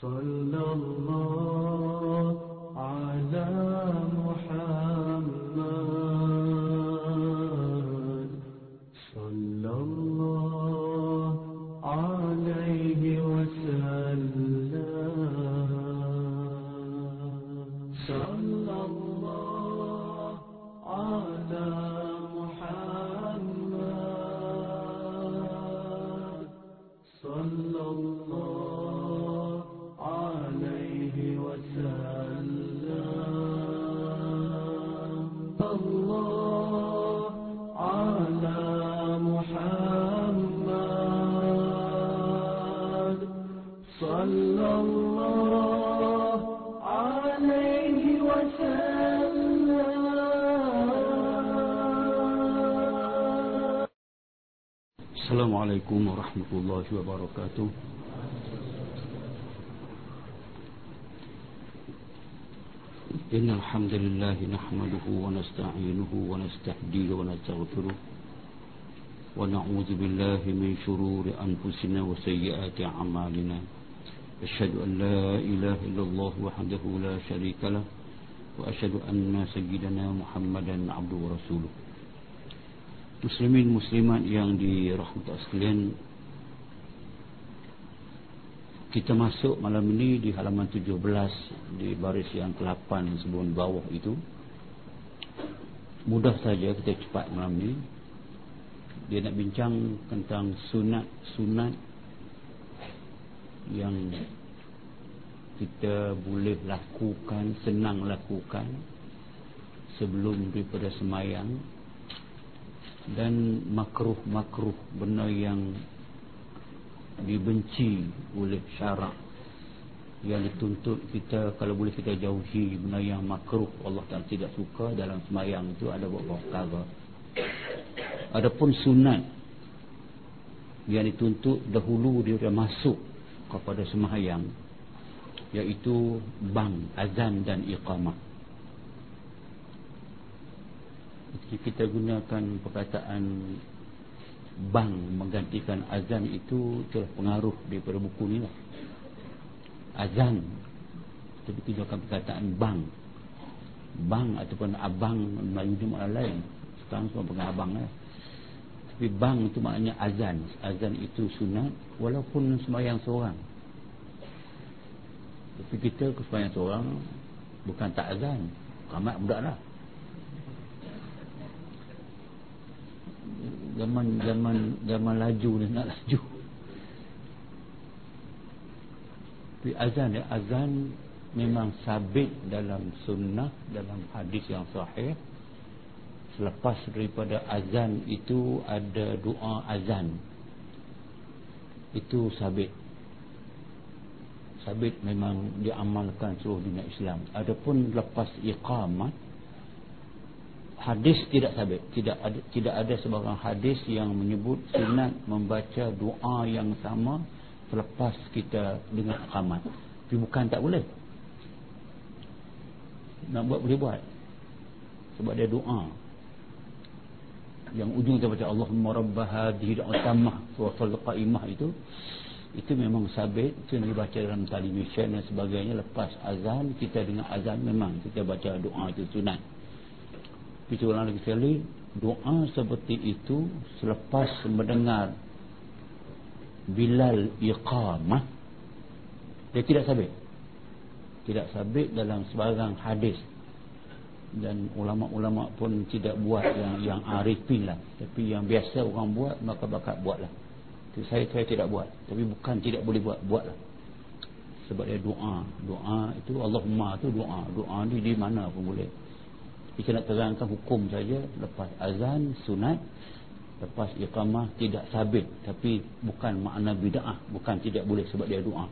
صلى الله على محمد الله وبركاته. إن الحمد لله نحمده ونستعينه ونستهديه ونستغفره ونعوذ بالله من شرور أنفسنا وسيئات أعمالنا. أشهد أن لا إله إلا الله وحده لا شريك له وأشهد أن سيدنا محمدا عبده ورسوله. Muslimin muslimat yang dirahmati sekalian Kita masuk malam ini di halaman 17 Di baris yang ke-8 sebelum bawah itu. Mudah saja kita cepat malam ini Dia nak bincang tentang sunat-sunat Yang kita boleh lakukan, senang lakukan Sebelum daripada semayang. Dan makruh-makruh benda yang dibenci oleh syarak yang dituntut kita kalau boleh kita jauhi benda yang makruh. Allah Ta'ala tidak suka dalam semayang itu ada beberapa perkara. Adapun sunat yang dituntut dahulu dia masuk kepada semayang iaitu bang, azan dan iqamah. Kita gunakan perkataan bang menggantikan azan itu telah pengaruh daripada buku ni lah. Azan tapi gunakan perkataan bang. Bang ataupun abang Melayu ni makna lain. Sekarang semua pengen abang lah. Tapi bang itu maknanya azan. Azan itu sunat walaupun semayang seorang. Tapi kita ke semayang seorang bukan tak azan. Ramai budak lah zaman zaman zaman laju ni nak laju. Tapi azan ya azan memang sabit dalam sunnah dalam hadis yang sahih. Selepas daripada azan itu ada doa azan. Itu sabit. Sabit memang diamalkan seluruh dunia Islam. Adapun lepas iqamat hadis tidak sabit. Tidak ada tidak ada sebarang hadis yang menyebut sunat membaca doa yang sama selepas kita dengar iqamat tapi bukan tak boleh. Nak buat boleh buat. Sebab dia doa. Yang ujung kita baca Allahumma rabb hadhihi al-tamah wa qaimah itu itu memang sabit. Itu yang dibaca dalam television dan sebagainya. Lepas azan kita dengar azan memang kita baca doa itu sunat kita ulang lagi sekali doa seperti itu selepas mendengar Bilal iqamah dia tidak sabit. Tidak sabit dalam sebarang hadis. Dan ulama-ulama pun tidak buat yang yang arifin lah. Tapi yang biasa orang buat maka bakat buat lah itu saya, saya tidak buat. Tapi bukan tidak boleh buat buat lah sebab dia doa. Doa itu Allahumma itu doa. Doa ni di mana pun boleh kita nak terangkan hukum saja lepas azan sunat lepas iqamah tidak sabit tapi bukan makna bid'ah bukan tidak boleh sebab dia doa.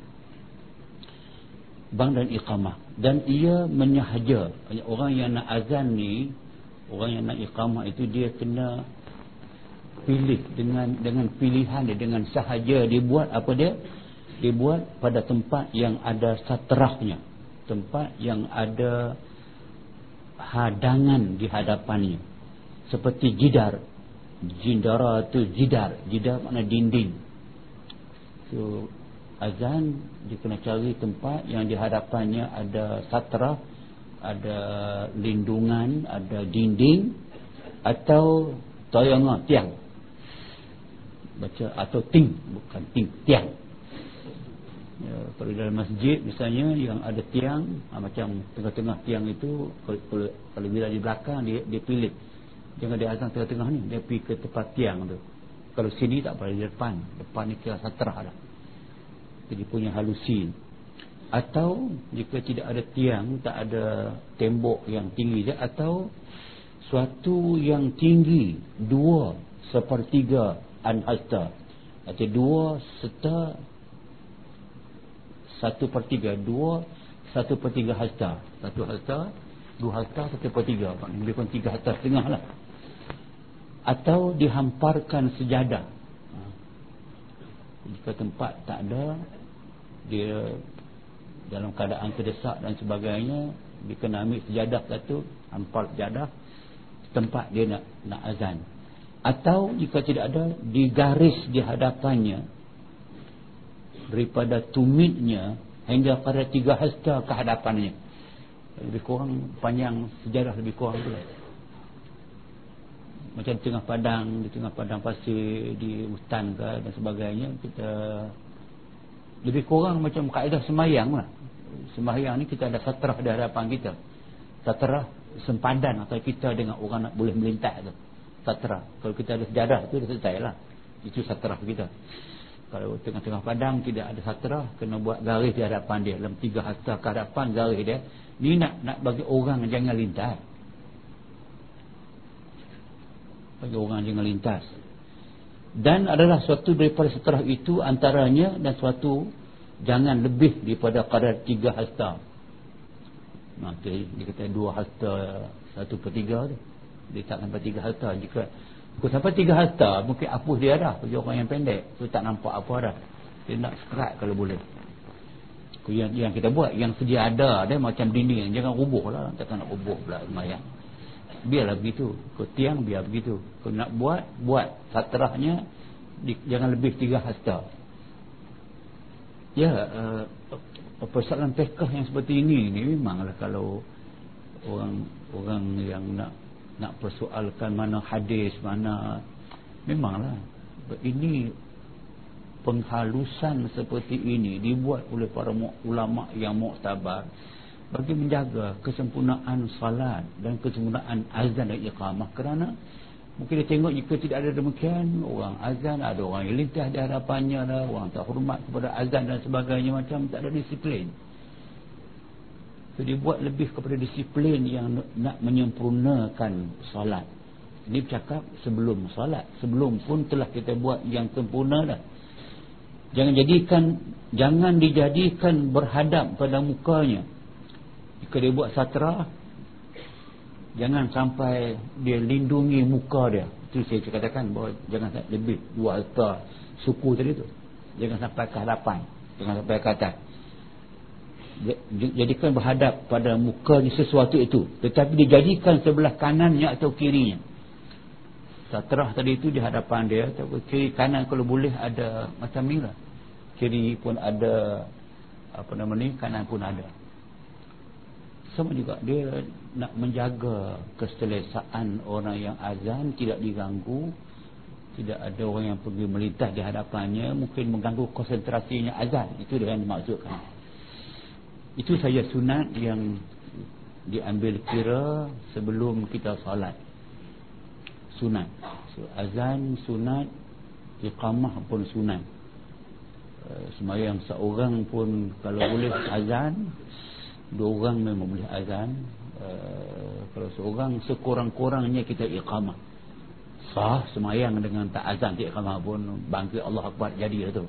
Bang dan iqamah. Dan ia menyahaja. Orang yang nak azan ni orang yang nak iqamah itu dia kena pilih dengan dengan pilihan dia dengan sahaja dia buat apa dia? Dia buat pada tempat yang ada satrahnya. Tempat yang ada hadangan di hadapannya seperti jidar. Jindara tu jidar. Jidar makna dinding. So azan dia kena cari tempat yang di hadapannya ada satra ada lindungan ada dinding atau toyonga tiang. Baca atau ting bukan ting tiang ya, kalau dalam masjid misalnya yang ada tiang ha, macam tengah-tengah tiang itu kalau, kalau, bila di belakang dia, dia pilih. Jangan dia azan tengah-tengah ni dia pergi ke tempat tiang tu. Kalau sini tak boleh di depan. Depan ni kira satrah lah jadi punya halusin. Atau jika tidak ada tiang tak ada tembok yang tinggi je atau suatu yang tinggi dua sepertiga anhasta. Atau dua serta satu per tiga dua satu per tiga hasta satu hasta dua hasta satu per tiga. Lebih kurang tiga hasta setengah lah. Atau dihamparkan sejadah. Ha. jika tempat tak ada dia dalam keadaan terdesak dan sebagainya dia kena ambil sejadah satu hampar sejadah tempat dia nak nak azan. Atau jika tidak ada digaris di hadapannya daripada tumitnya hingga pada tiga hasta ke hadapannya lebih kurang panjang sejarah lebih kurang tu macam tengah padang di tengah padang pasir di hutan ke dan sebagainya kita lebih kurang macam kaedah semayang lah. Semayang ni kita ada satrah di hadapan kita. Satrah sempadan atau kita dengan orang nak boleh melintas tu. Satra kalau kita ada sejarah tu dah selesai lah. Itu satra kita kalau tengah-tengah padang tidak ada satra kena buat garis di hadapan dia. Dalam tiga hasta ke hadapan garis dia. Ni nak nak bagi orang jangan lintas. Bagi orang jangan lintas. Dan adalah suatu daripada setelah itu antaranya dan suatu jangan lebih daripada kadar tiga hasta nanti dia kata dua hasta satu per tiga tu. Dia tak sampai tiga harta. Jika kalau sampai tiga harta mungkin apuh dia dah. Bagi orang yang pendek. Tu tak nampak apa dah. Dia nak sekerat kalau boleh. Yang, yang kita buat yang sedia ada dia macam dinding. Jangan rubuh lah. Takkan nak rubuh pula semayang. Biarlah begitu. Kalau tiang biar begitu. Kalau nak buat buat. Satrahnya di, jangan lebih tiga hasta ya uh, persoalan pekah yang seperti ini ni memanglah kalau orang orang yang nak nak persoalkan mana hadis mana memanglah. Ini penghalusan seperti ini dibuat oleh para ulama yang muktabar. Bagi menjaga kesempurnaan salat dan kesempurnaan azan dan iqamah. Kerana mungkin dia tengok jika tidak ada demikian orang azan ada orang yang lintah di hadapannya lah, orang tak hormat kepada azan dan sebagainya macam tak ada disiplin Dia buat lebih kepada disiplin yang nak menyempurnakan solat. Ini bercakap sebelum solat. Sebelum pun telah kita buat yang sempurna dah. Jangan jadikan, jangan dijadikan berhadap pada mukanya. Jika dia buat satra, jangan sampai dia lindungi muka dia. Itu saya katakan bahawa jangan lebih dua altar suku tadi tu. Jangan sampai ke hadapan. Jangan sampai ke atas jadikan berhadap pada mukanya sesuatu itu. Tetapi dijadikan sebelah kanannya atau kirinya. Satrah tadi itu di hadapan dia atau kiri kanan kalau boleh ada macam ni lah. Kiri pun ada apa nama ni kanan pun ada. Sama juga dia nak menjaga keselesaan orang yang azan tidak diganggu. Tidak ada orang yang pergi melintas di hadapannya mungkin mengganggu konsentrasinya azan. Itu dia yang dimaksudkan itu saja sunat yang diambil kira sebelum kita salat sunat. So, azan sunat iqamah pun sunat. Uh, semayang seorang pun kalau boleh azan dua orang memang boleh azan. Uh, kalau seorang sekurang-kurangnya kita iqamah. Sah semayang dengan tak azan tak iqamah pun bangkit Allah Akbar jadi itu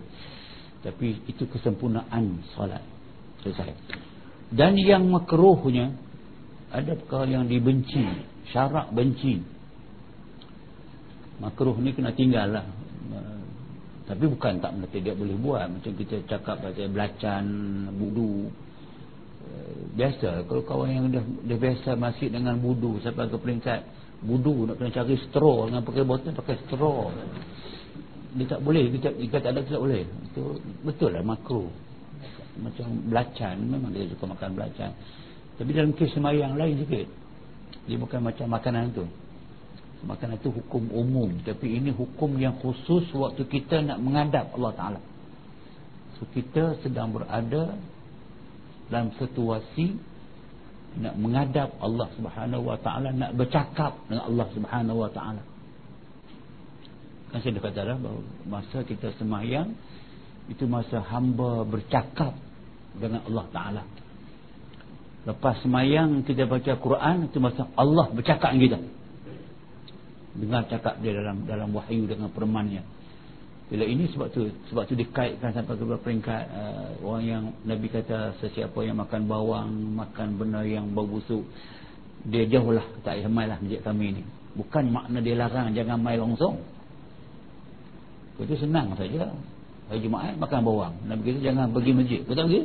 tapi itu kesempurnaan salat selesai dan yang makruhnya ada perkara yang dibenci syarak benci. Makruh ni kena tinggal lah. Tapi bukan tak berarti dia boleh buat. Macam kita cakap pasal belacan budu. Biasa kalau kawan yang dah, dah biasa masih dengan budu sampai ke peringkat budu nak kena cari straw. Dengan pakai botol pakai straw. Dia tak boleh kita jika tak ada tak boleh. Itu betul lah makro macam belacan memang dia suka makan belacan. Tapi dalam kes semayang lain sikit dia bukan macam makanan tu. Makanan tu hukum umum tapi ini hukum yang khusus waktu kita nak menghadap Allah Ta'ala. So kita sedang berada dalam situasi nak menghadap Allah Subhanahu Wa Ta'ala nak bercakap dengan Allah Subhanahu Wa Ta'ala. Kan saya dah kata dah bahawa masa kita semayang itu masa hamba bercakap dengan Allah Ta'ala. Lepas semayang kita baca Quran itu masa Allah bercakap dengan kita. Dengar cakap dia dalam dalam wahyu dengan permannya bila ini sebab tu sebab tu dikaitkan sampai ke peringkat uh, orang yang Nabi kata sesiapa yang makan bawang makan benda yang bau busuk dia jauhlah tak payah mai lah masjid kami ni. Bukan makna dia larang jangan mai langsung. Itu senang saja. Hari Jumaat makan bawang. Nabi kata jangan pergi masjid. Betul pergi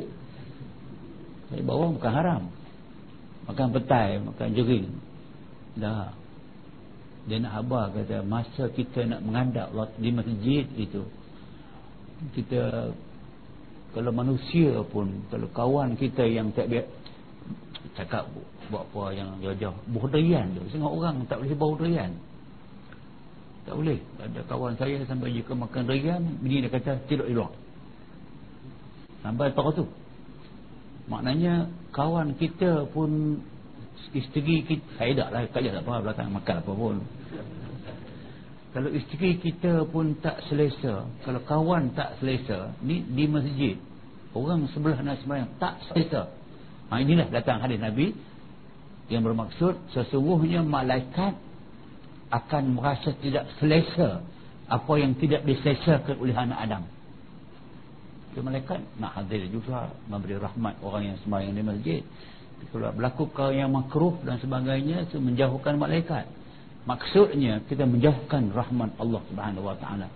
hari bawang bukan haram. Makan petai makan jering. Dah. Dia nak habar kata masa kita nak menghadap di masjid itu. Kita kalau manusia pun kalau kawan kita yang tak biar cakap buat apa yang jauh-jauh buah durian tu. Setengah orang tak boleh bau durian. Tak boleh. Ada kawan saya sampai jika makan durian bini dia kata tidur di luar sampai tahu tu maknanya kawan kita pun isteri kita saya tak lah tak tak apa belakang makan apa pun. Kalau isteri kita pun tak selesa kalau kawan tak selesa ni di masjid orang sebelah nak sembahyang tak selesa. Ha, inilah datang hadis Nabi yang bermaksud sesungguhnya malaikat akan merasa tidak selesa apa yang tidak diselesakan oleh anak Adam itu malaikat nak hadir juga memberi rahmat orang yang sembahyang di masjid. Kalau berlaku perkara yang makruh dan sebagainya itu menjauhkan malaikat. Maksudnya kita menjauhkan rahmat Allah Subhanahu wa taala.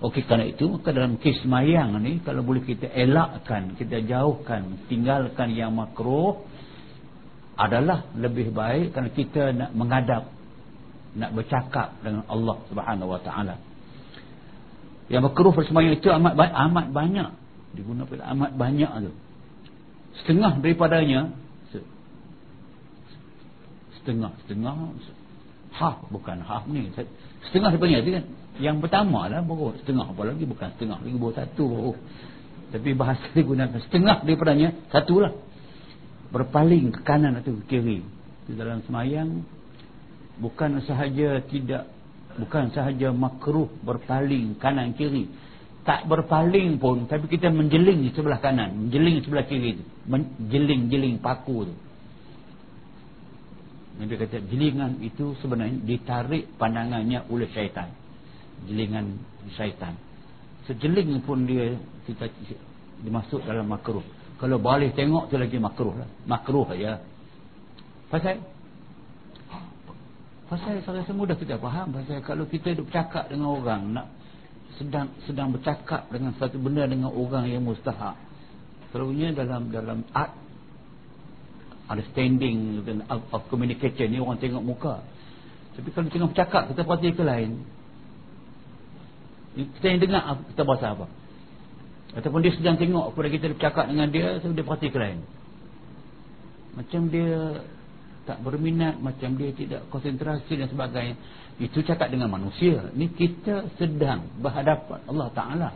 Okey kerana itu maka dalam kes mayang ni kalau boleh kita elakkan kita jauhkan tinggalkan yang makruh adalah lebih baik kerana kita nak menghadap nak bercakap dengan Allah Subhanahu wa taala. Yang makruh bersemayang itu amat amat banyak digunakan amat banyak tu. Setengah daripadanya setengah setengah half bukan half ni. Setengah sebenarnya tu kan yang pertama lah baru setengah apa lagi bukan setengah lagi baru satu baru tapi bahasa digunakan setengah daripadanya satu lah. Berpaling ke kanan atau ke kiri. Di dalam semayang bukan sahaja tidak bukan sahaja makruh berpaling kanan kiri tak berpaling pun tapi kita menjeling di sebelah kanan menjeling di sebelah kiri menjeling-jeling paku tu Nabi kata jelingan itu sebenarnya ditarik pandangannya oleh syaitan. Jelingan syaitan. Sejeling pun dia kita dimasuk dalam makruh. Kalau boleh tengok tu lagi makruh lah. Makruh ya. Pasal Pasal saya rasa mudah kita faham pasal kalau kita duk bercakap dengan orang nak sedang sedang bercakap dengan satu benda dengan orang yang mustahak. Selalunya dalam dalam art understanding of, of communication. Ni orang tengok muka. Tapi kalau tengok cakap kita perhati ke lain. Kita yang dengar kita bahasa apa. Ataupun dia sedang tengok kepada kita bercakap dengan dia so dia perhati ke lain. Macam dia tak berminat macam dia tidak konsentrasi dan sebagainya itu cakap dengan manusia. Ni kita sedang berhadapan Allah Ta'ala.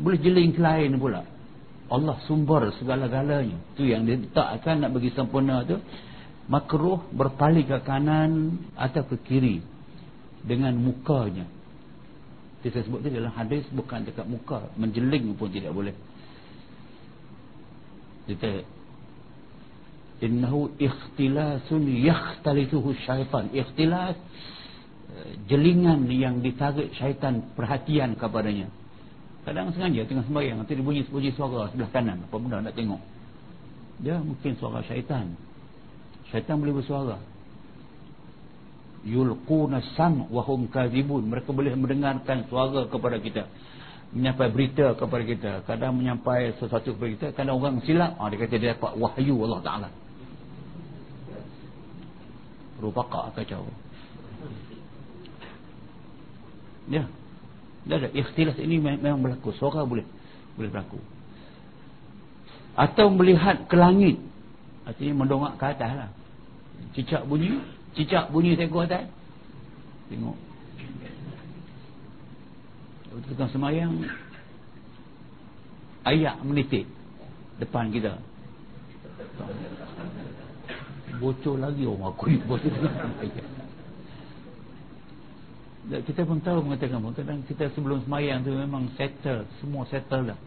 Boleh jeling ke lain pula. Allah sumber segala-galanya. Tu yang dia takkan nak bagi sempurna tu. Makruh berpaling ke kanan atau ke kiri. Dengan mukanya. Kita sebut tu dalam hadis bukan dekat muka. Menjeling pun tidak boleh. Kita innahu ikhtilasun yakhtalisuhu syaitan. Ikhtilas jelingan yang ditarik syaitan perhatian kepadanya Kadang sengaja tengah sembahyang nanti bunyi bunyi suara sebelah kanan apa benda nak tengok. Dia mungkin suara syaitan. Syaitan boleh bersuara. Yulquna sam wa hum kadhibun. Mereka boleh mendengarkan suara kepada kita. Menyampai berita kepada kita. Kadang menyampai sesuatu kepada kita. Kadang orang silap. Ah, dia kata dia dapat wahyu Allah Ta'ala. Rupaka kacau. Ya. Dah ada ikhtilas ini memang berlaku. Suara boleh boleh berlaku. Atau melihat ke langit. Artinya mendongak ke atas lah. Cicak bunyi. Cicak bunyi ke atas. Tengok. Tukang semayang. Ayak menitik. Depan kita. Bocor lagi orang aku. Bocor lagi kita pun tahu mengatakan kadang kita sebelum semayang tu memang settle semua settle dah.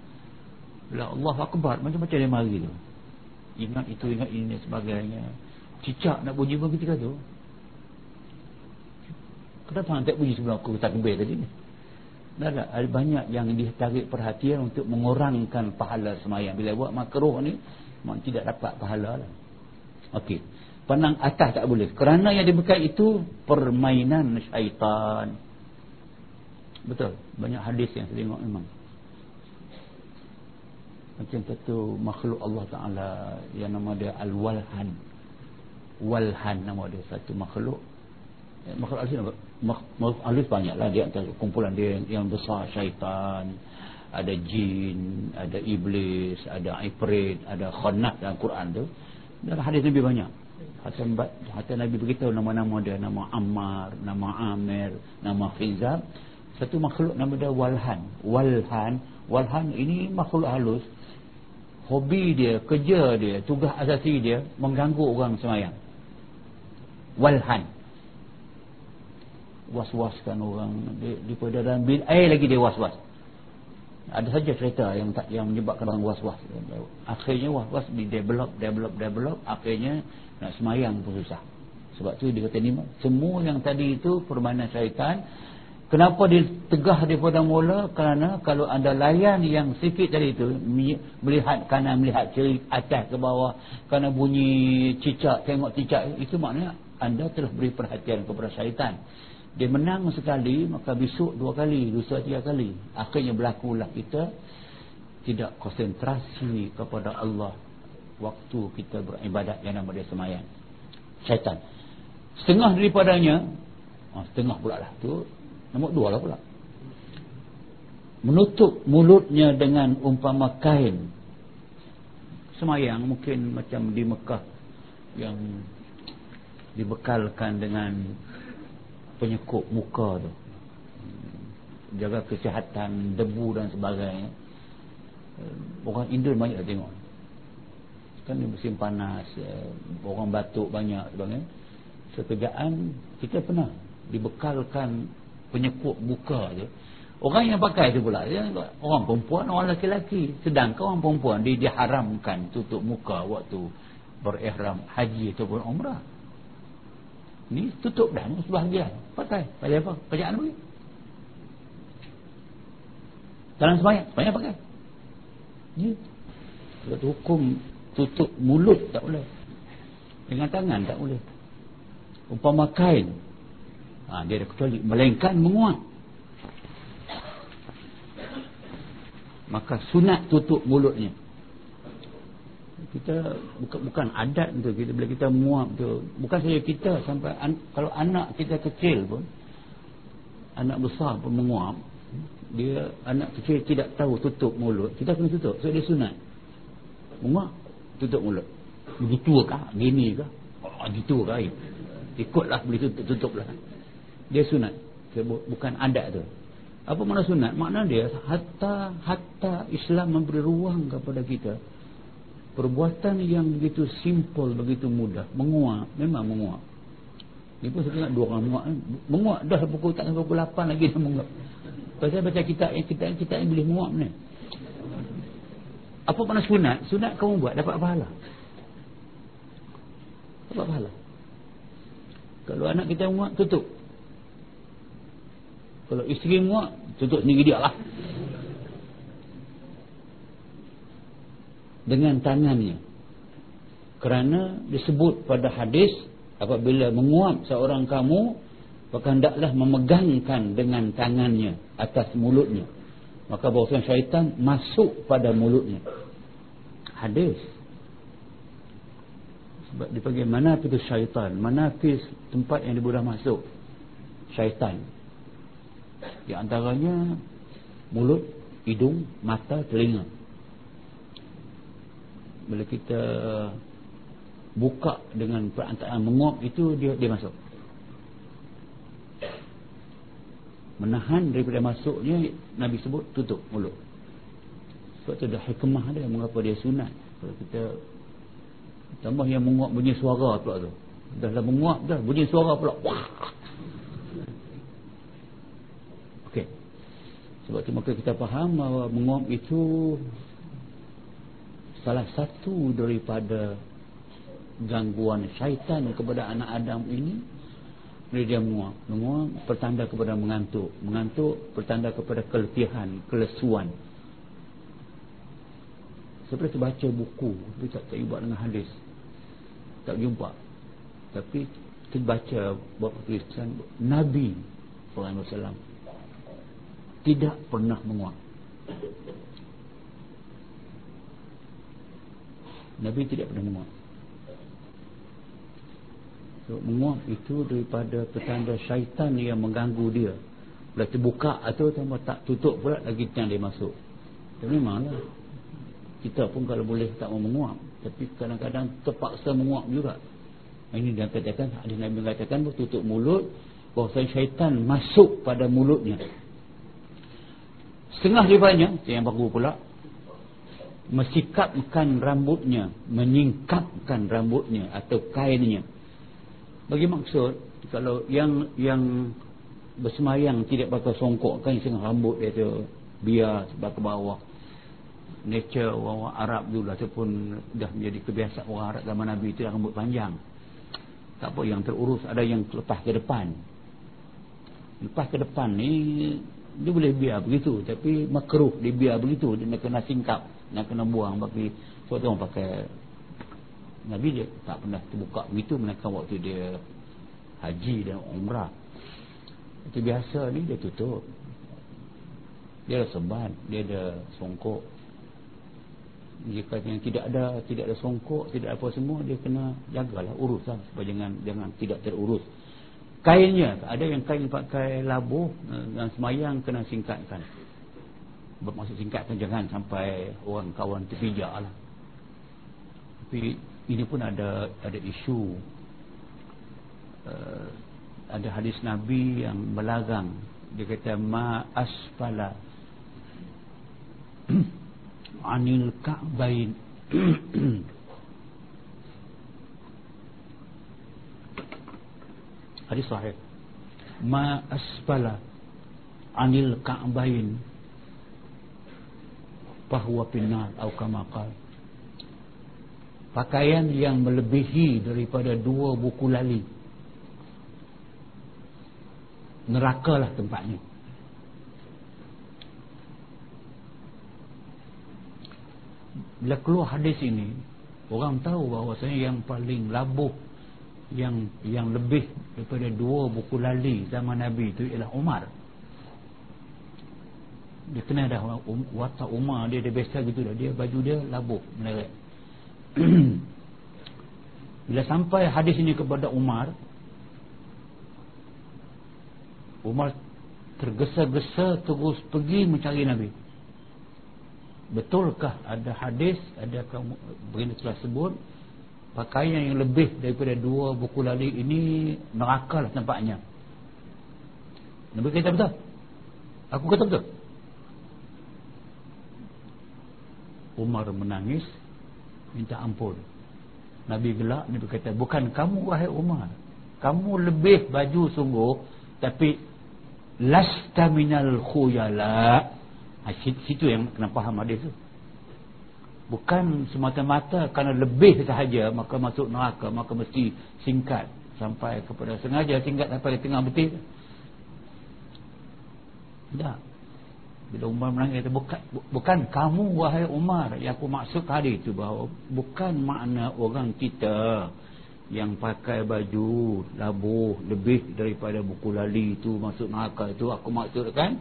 Bila Allah Akbar macam-macam dia mari tu. Ingat itu ingat ini sebagainya. Cicak nak bunyi pun ketika tu. Kenapa tak bunyi sebelum aku takbir tadi ni? Dah ada, ada banyak yang ditarik perhatian untuk mengurangkan pahala semayang. Bila buat makruh ni memang tidak dapat pahala lah. Okey pandang atas tak boleh. Kerana yang dibekai itu permainan syaitan. Betul? Banyak hadis yang saya tengok memang. Macam satu makhluk Allah Ta'ala yang nama dia Al-Walhan. Walhan nama dia satu makhluk. Eh, makhluk halus makhluk halus banyak lah dia antara kumpulan dia yang besar syaitan. Ada jin ada iblis ada ifrit ada khannat dalam Quran tu. Dalam hadis lebih banyak Hatta, Nabi beritahu nama-nama dia. Nama Ammar, nama Amir Nama Khizab Satu makhluk nama dia Walhan. Walhan. Walhan ini makhluk halus. Hobi dia, kerja dia Tugas asasi dia Mengganggu orang semayang. Walhan. Was-waskan orang. Di, di dalam bil air lagi dia was-was ada saja cerita yang yang menyebabkan orang was-was. Akhirnya was-was di develop develop develop. Akhirnya nak semayang pun susah. Sebab tu dia kata ni semua yang tadi itu permainan syaitan. Kenapa dia tegah daripada mula? Kerana kalau anda layan yang sikit tadi itu melihat kanan melihat kiri atas ke bawah kerana bunyi cicak tengok cicak itu maknanya anda telah beri perhatian kepada syaitan dia menang sekali maka besok dua kali lusa tiga kali. Akhirnya berlakulah kita tidak konsentrasi kepada Allah waktu kita beribadat yang nama dia semayang. Syaitan. Setengah daripadanya oh, setengah pula lah tu nombor dua lah pula. Menutup mulutnya dengan umpama kain. Semayang mungkin macam di Mekah yang dibekalkan dengan penyekup muka tu. Jaga kesihatan debu dan sebagainya. Orang Indon banyak tengok. Kan ni musim panas ya, orang batuk banyak sebagainya. Sekejaan kita pernah dibekalkan penyekup buka je. Orang yang pakai tu pula orang perempuan orang lelaki sedangkan orang perempuan dia diharamkan tutup muka waktu berihram haji ataupun umrah ni tutup dah sebahagian pakai. Pakai apa? Kerjaan bagi dalam sebanyak sebanyak pakai. Ni hukum tutup mulut tak boleh. Dengan tangan tak boleh. Umpama kain. Ha, dia ada kecuali melainkan menguat maka sunat tutup mulutnya kita bukan bukan adat tu kita bila kita muak tu bukan saja kita sampai an, kalau anak kita kecil pun anak besar pun menguap dia anak kecil tidak tahu tutup mulut kita kena tutup. Sebab so dia sunat. Menguap tutup mulut. Begitu kah? Gini kah? Oh, gitu kah? Ikutlah boleh tutup tutuplah. Dia sunat. Bukan adat tu. Apa makna sunat? Makna dia hatta hatta Islam memberi ruang kepada kita perbuatan yang begitu simple begitu mudah menguap memang menguap ni pun tengok dua orang menguap menguap dah pukul tak sampai pukul 8 lagi dah menguap pasal baca kitab yang kita kita yang boleh menguap ni apa makna sunat? Sunat kamu buat dapat pahala. Dapat pahala. Kalau anak kita muak tutup. Kalau isteri muak tutup sendiri dia lah. Dengan tangannya. Kerana disebut pada hadis apabila menguap seorang kamu maka hendaklah memegangkan dengan tangannya atas mulutnya. Maka bahawasanya syaitan masuk pada mulutnya. Hadis. Sebab dipanggil mana itu syaitan mana tempat yang dibudah masuk? Syaitan. Di antaranya mulut, hidung, mata, telinga. Bila kita buka dengan perantaraan menguap itu dia dia masuk. Menahan daripada masuknya Nabi sebut tutup mulut. Sebab tu ada hikmah dia mengapa dia sunat. Kalau kita tambah yang menguap bunyi suara pula tu. Dah dah menguap dah bunyi suara pula. Wah. Okey. Sebab tu maka kita faham bahawa menguap itu salah satu daripada gangguan syaitan kepada anak Adam ini bila dia menguap. Menguap pertanda kepada mengantuk. Mengantuk pertanda kepada keletihan, kelesuan. Seperti baca buku, tapi tak terlibat dengan hadis. Tak jumpa. Tapi kita baca buat tulisan Nabi SAW tidak pernah menguap. Nabi tidak pernah menguap. So, menguap itu daripada petanda syaitan yang mengganggu dia. Bila terbuka atau tambah tak tutup pula lagi yang dia masuk. Tapi memanglah kita pun kalau boleh tak mau menguap tapi kadang-kadang terpaksa menguap juga. Ini dia katakan ada Nabi mengatakan tutup mulut bahawa syaitan masuk pada mulutnya setengah daripadanya yang baru pula mesikapkan rambutnya menyingkapkan rambutnya atau kainnya. Bagi maksud kalau yang yang bersemayang tidak pakai songkok kan setengah rambut dia tu biar sebab ke bawah. Nature orang Arab dulu ataupun dah menjadi kebiasaan orang Arab zaman Nabi itu rambut panjang. Tak apa yang terurus ada yang lepas ke depan. Lepas ke depan ni dia boleh biar begitu tapi makruh dia biar begitu dia kena singkap nak kena buang bagi sebab orang pakai Nabi dia tak pernah terbuka begitu menakan waktu dia haji dan umrah. Itu biasa ni dia tutup. Dia ada seban dia ada songkok. Jika yang tidak ada tidak ada songkok tidak apa semua dia kena jagalah uruslah supaya jangan jangan tidak terurus. Kainnya ada yang kain pakai labuh eh, dan semayang kena singkatkan bermaksud singkatkan jangan sampai orang kawan terpijak lah. Tapi ini pun ada ada isu uh, ada hadis Nabi yang melarang dia kata ma asfala anil ka'bain. Hadis sahih. Ma asfala anil ka'bain bahwa pinar atau kamakal. Pakaian yang melebihi daripada dua buku lali. Neraka lah tempatnya. Bila keluar hadis ini orang tahu bahawa saya yang paling labuh yang yang lebih daripada dua buku lali zaman Nabi itu ialah Umar dia kena dah um, watak Umar dia dia biasa gitu dah. Dia baju dia labuh meleret bila sampai hadis ini kepada Umar Umar tergesa-gesa terus pergi mencari Nabi. Betulkah ada hadis ada begini telah sebut pakaian yang lebih daripada dua buku lali ini neraka lah tempatnya. Nabi kata betul? Aku kata betul Umar menangis minta ampun. Nabi gelak Nabi kata bukan kamu wahai Umar. Kamu lebih baju sungguh tapi lasta minal khuyala. Ha, situ yang kena faham hadis tu. Bukan semata-mata kerana lebih sahaja maka masuk neraka maka mesti singkat sampai kepada sengaja singkat sampai tengah betis. Tak bila Umar menangis kata bukan, bukan kamu wahai Umar yang aku maksud hadis itu bahawa bukan makna orang kita yang pakai baju labuh lebih daripada buku lali itu masuk neraka itu aku maksudkan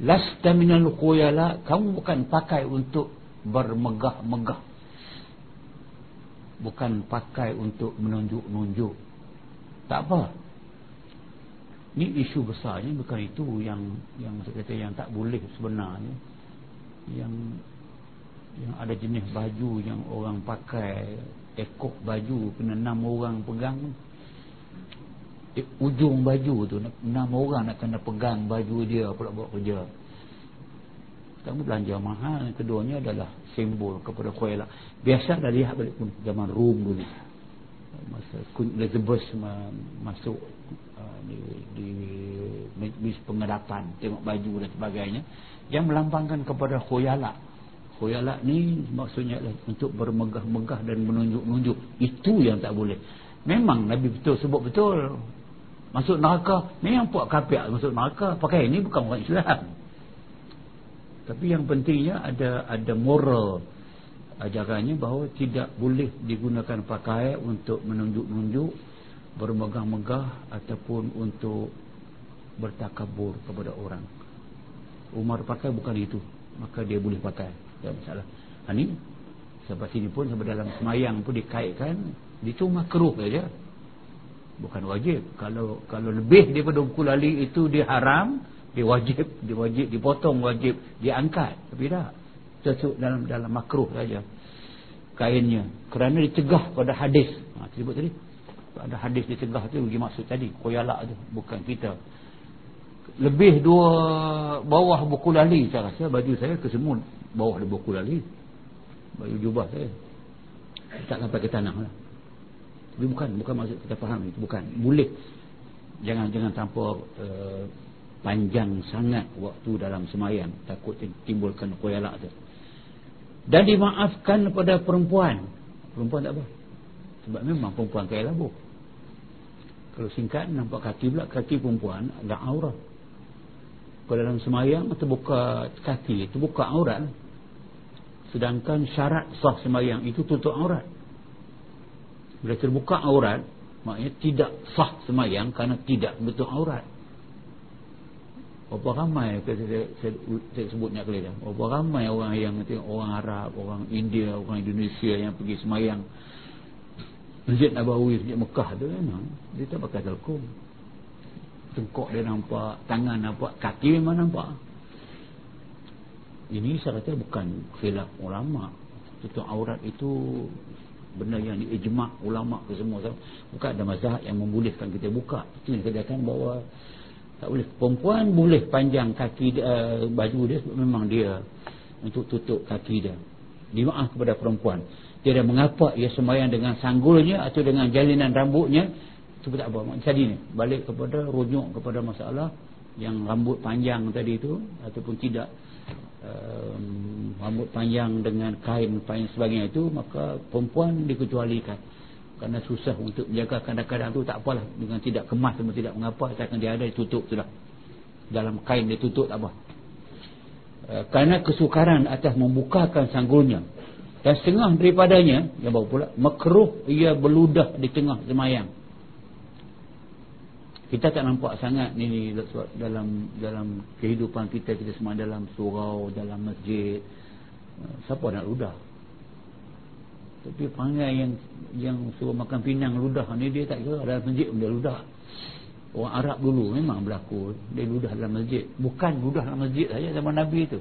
lasta minal khuyala kamu bukan pakai untuk bermegah-megah. Bukan pakai untuk menunjuk-nunjuk. Tak apa ni isu besarnya bukan itu yang yang saya kata yang tak boleh sebenarnya. Yang yang ada jenis baju yang orang pakai ekor baju kena enam orang pegang. Eh, ujung baju tu enam orang nak kena pegang baju dia pula buat kerja. Kamu belanja mahal keduanya adalah simbol kepada khayalak biasa dah lihat balik pun zaman Rom dulu. Masa Queen Elizabeth masuk di, di majlis pengadapan tengok baju dan sebagainya yang melambangkan kepada khoyalak khoyalak ni maksudnya adalah untuk bermegah-megah dan menunjuk-nunjuk. Itu yang tak boleh. Memang Nabi betul sebut betul. Masuk neraka memang puak kapiak masuk neraka pakai ini bukan orang Islam. Tapi yang pentingnya ada ada moral. Ajarannya bahawa tidak boleh digunakan pakai untuk menunjuk-nunjuk bermegah-megah ataupun untuk bertakabur kepada orang. Umar pakai bukan itu. Maka dia boleh pakai. Tak masalah. Ini sampai sini pun sampai dalam semayang pun dikaitkan dia cuma keruh saja. Bukan wajib. Kalau kalau lebih daripada ukulali itu dia haram dia wajib dia wajib dipotong wajib diangkat. Tapi tak. Cocok dalam dalam makruh saja. Kainnya. Kerana dicegah pada hadis. Ha, tadi ada hadis dicegah tu bagi maksud tadi koyalak tu bukan kita. Lebih dua bawah buku lali saya rasa baju saya kesemut bawah di buku lali baju jubah saya. Tak sampai ke tanah lah. Tapi bukan bukan maksud kita faham itu bukan. Boleh. Jangan jangan tanpa uh, panjang sangat waktu dalam semayang takut timbulkan koyalak tu. Dan dimaafkan kepada perempuan. Perempuan tak apa. Sebab memang perempuan kaya labuh kalau singkat nampak kaki pula kaki perempuan ada aurat kalau dalam semayang terbuka kaki terbuka aurat. Sedangkan syarat sah semayang itu tutup aurat. Bila terbuka aurat maknanya tidak sah semayang kerana tidak betul aurat. Berapa ramai saya, saya, saya, sebutnya kali dah berapa ramai orang yang orang Arab orang India orang Indonesia yang pergi semayang Masjid Nabawi Masjid Mekah tu memang dia tak pakai telkom tengkok dia nampak tangan nampak kaki memang nampak. Ini saya kata bukan khilaf ulama. Itu aurat itu benda yang diijmak ulama ke semua. Bukan ada mazhab yang membolehkan kita buka. Itu yang katakan bahawa tak boleh. Perempuan boleh panjang kaki uh, baju dia memang dia untuk tutup kaki dia. Dimaaf kepada perempuan dia dah mengapa ia sembahyang dengan sanggulnya atau dengan jalinan rambutnya. Itu tak apa jadi ni. Balik kepada rujuk kepada masalah yang rambut panjang tadi itu ataupun tidak um, rambut panjang dengan kain panjang sebagainya itu maka perempuan dikecualikan. Kerana susah untuk menjaga kadang-kadang tu tak apalah. Dengan tidak kemas sama tidak mengapa akan dia ada ditutup sudah dalam kain dia tutup tak apa. Uh, kerana kesukaran atas membukakan sanggulnya dan setengah daripadanya yang bawa pula makruh ia berludah di tengah semayang. Kita tak nampak sangat ni dalam dalam kehidupan kita kita semua dalam surau dalam masjid. Siapa nak ludah? Tapi panggil yang yang suruh makan pinang ludah ni dia tak kira dalam masjid pun dia ludah. Orang Arab dulu memang berlaku dia ludah dalam masjid. Bukan ludah dalam masjid saja zaman Nabi tu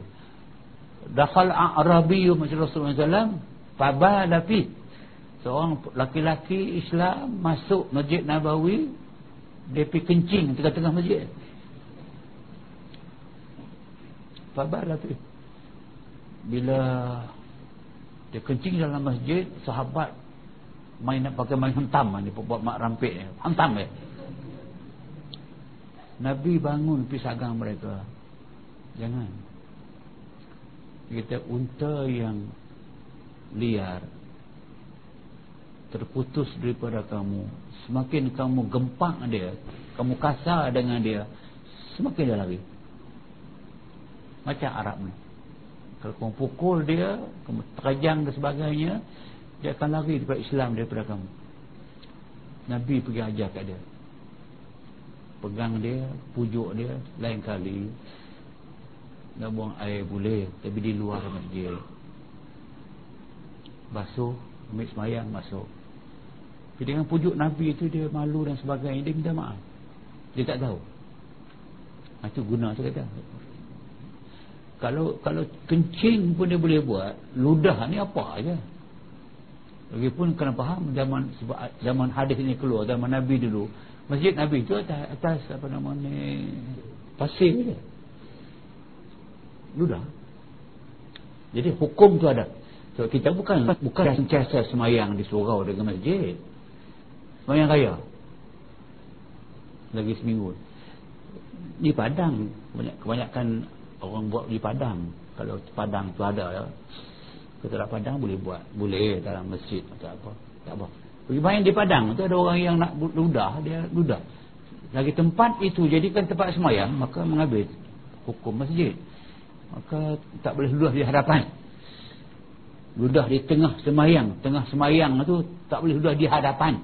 dakhal a'rabiyyu macam Rasulullah SAW fabala fi seorang laki-laki Islam masuk masjid Nabawi dia pergi kencing tengah-tengah masjid. Fabala fi bila dia kencing dalam masjid sahabat main pakai main hentam ni buat mak rampik ni. Hentam ya Nabi bangun pisagang mereka. Jangan kita unta yang liar terputus daripada kamu. Semakin kamu gempak dia kamu kasar dengan dia semakin dia lari. Macam Arab ni. Kalau kamu pukul dia kamu terajang dan sebagainya dia akan lari daripada Islam daripada kamu. Nabi pergi ajar kat dia. Pegang dia pujuk dia lain kali nak buang air boleh tapi di luar masjid basuh ambil semayang masuk tapi dengan pujuk Nabi itu dia malu dan sebagainya dia minta maaf dia tak tahu Itu guna sekadar. Kalau kalau kencing pun dia boleh buat, ludah ni apa aja. Lagipun kena faham zaman sebab zaman hadis ini keluar zaman Nabi dulu. Masjid Nabi itu atas, atas apa nama ni pasir je. Ludah. Jadi hukum tu ada. So kita bukan bukan sentiasa semayang di surau dengan masjid. Semayang raya. Lagi seminggu. Di Padang banyak kebanyakan orang buat di Padang kalau Padang tu ada ya Ketua Padang boleh buat boleh dalam masjid atau apa tak apa pergi main di Padang tu ada orang yang nak ludah dia ludah lagi tempat itu jadikan tempat semayang maka mengambil hukum masjid maka tak boleh ludah di hadapan. Ludah di tengah semayang. Tengah semayang tu tak boleh ludah di hadapan.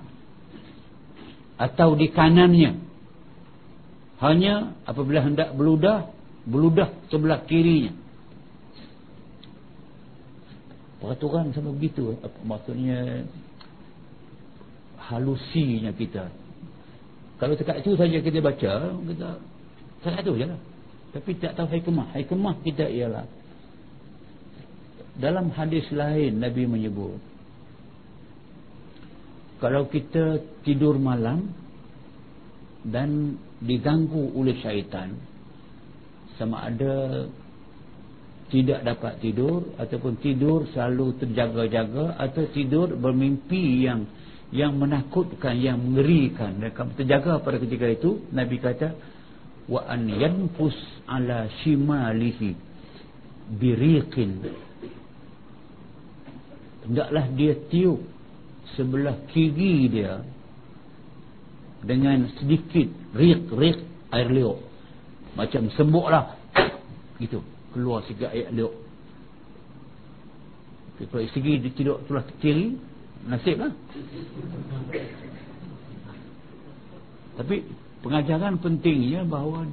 Atau di kanannya. Hanya apabila hendak beludah beludah sebelah kirinya. Peraturan sama begitu. Maksudnya? Halusinya kita. Kalau dekat itu saja kita baca kita dekat itu je lah tapi tak tahu hikmah. Hikmah kita ialah dalam hadis lain Nabi menyebut kalau kita tidur malam dan diganggu oleh syaitan sama ada tidak dapat tidur ataupun tidur selalu terjaga-jaga atau tidur bermimpi yang yang menakutkan yang mengerikan. Dan kamu terjaga pada ketika itu Nabi kata wa an yanfus ala shimalihi biriqin. Hendaklah dia tiup sebelah kiri dia dengan sedikit riq-riq air liuk. Macam sembuklah gitu. Keluar sikit ayat liuk. Kalau segi dia tidur tulah kiri nasib lah tapi pengajaran pentingnya bahawa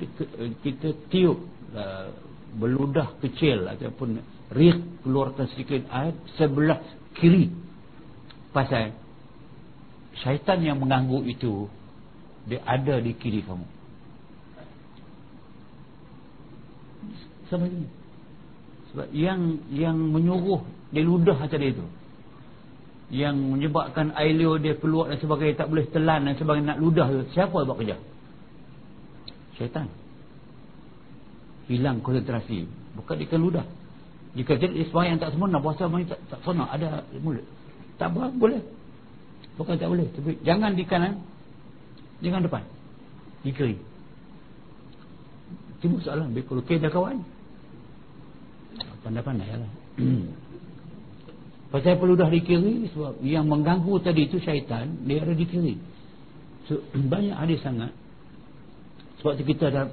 kita tiup uh, beludah kecil ataupun rik keluarkan sedikit air sebelah kiri. Pasal syaitan yang mengganggu itu dia ada di kiri kamu. Sama ini sebab yang yang menyuruh dia ludah tadi itu yang menyebabkan air liur dia keluar dan sebagainya tak boleh telan dan sebagainya nak ludah siapa buat kerja syaitan. Hilang konsentrasi. Bukan ikan ludah. Jika tidak yang tak sempurna puasa tak, tak sempurna ada mulut. Tak apa boleh. Bukan tak boleh. Tapi jangan di kanan jangan depan. Di kiri. Timbul soalan kalau kita kawan. Pandai-pandai lah. Pasal perlu dah di kiri? Sebab yang mengganggu tadi itu syaitan. Dia ada di kiri. So, banyak hadis sangat sebab itu kita dah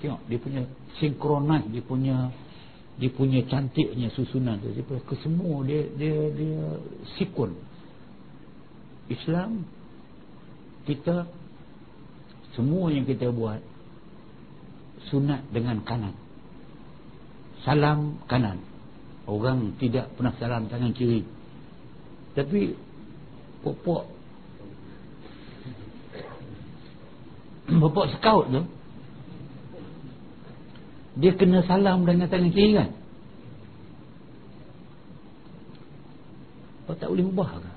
tengok dia punya sinkronis dia punya dia punya cantiknya susunan tu. Dia punya kesemua dia dia dia sikun. Islam kita semua yang kita buat sunat dengan kanan. Salam kanan. Orang tidak pernah salam tangan kiri. Tapi popok popok scout tu dia kena salam dengan tangan kiri kan tak boleh ubah ke.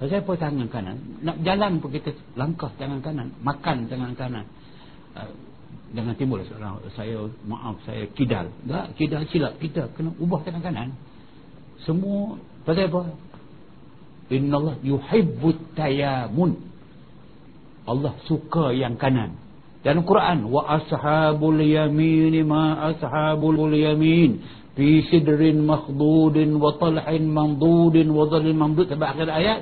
Pasal apa tangan kanan? Nak jalan pun kita langkah tangan kanan, makan tangan kanan. Uh, jangan timbul seorang saya maaf saya kidal. Tak, kidal silap kita kena ubah tangan kanan. Semua pasal apa? Innallaha yuhibbut tayamun. Allah suka yang kanan. Dalam Quran wa ashabul yamin ma ashabul yamin fi sidrin makhdudin wa talhin mamdudin wa dhallin mamdud sampai akhir ayat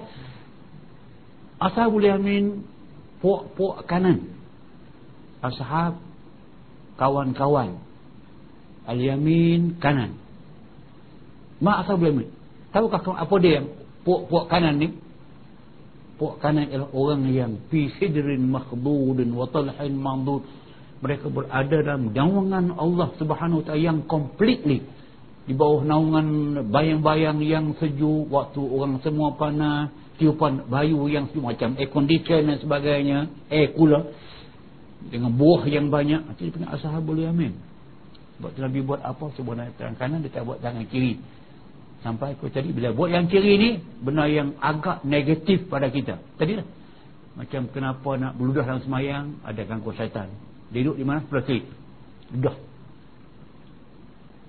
Ashabul Yamin puak-puak kanan. Ashab kawan-kawan. Al-Yamin kanan. Ma Ashabul Yamin. Tahukah apa dia yang puak-puak kanan ni? Puak kanan ialah orang yang fi sidrin makhdudin wa talhin mamdud. Mereka berada dalam naungan Allah Subhanahu Taala yang completely di bawah naungan bayang-bayang yang sejuk waktu orang semua panas tiupan bayu yang macam air condition dan sebagainya air cooler dengan buah yang banyak itu dia panggil ashabul yamin sebab tu Nabi buat apa sebenarnya tangan kanan dia tak buat tangan kiri sampai aku tadi bila buat yang kiri ni benda yang agak negatif pada kita. Tadi lah macam kenapa nak beludah dalam semayang ada gangguan syaitan. Duduk di mana? Sebelah kiri. Ludah.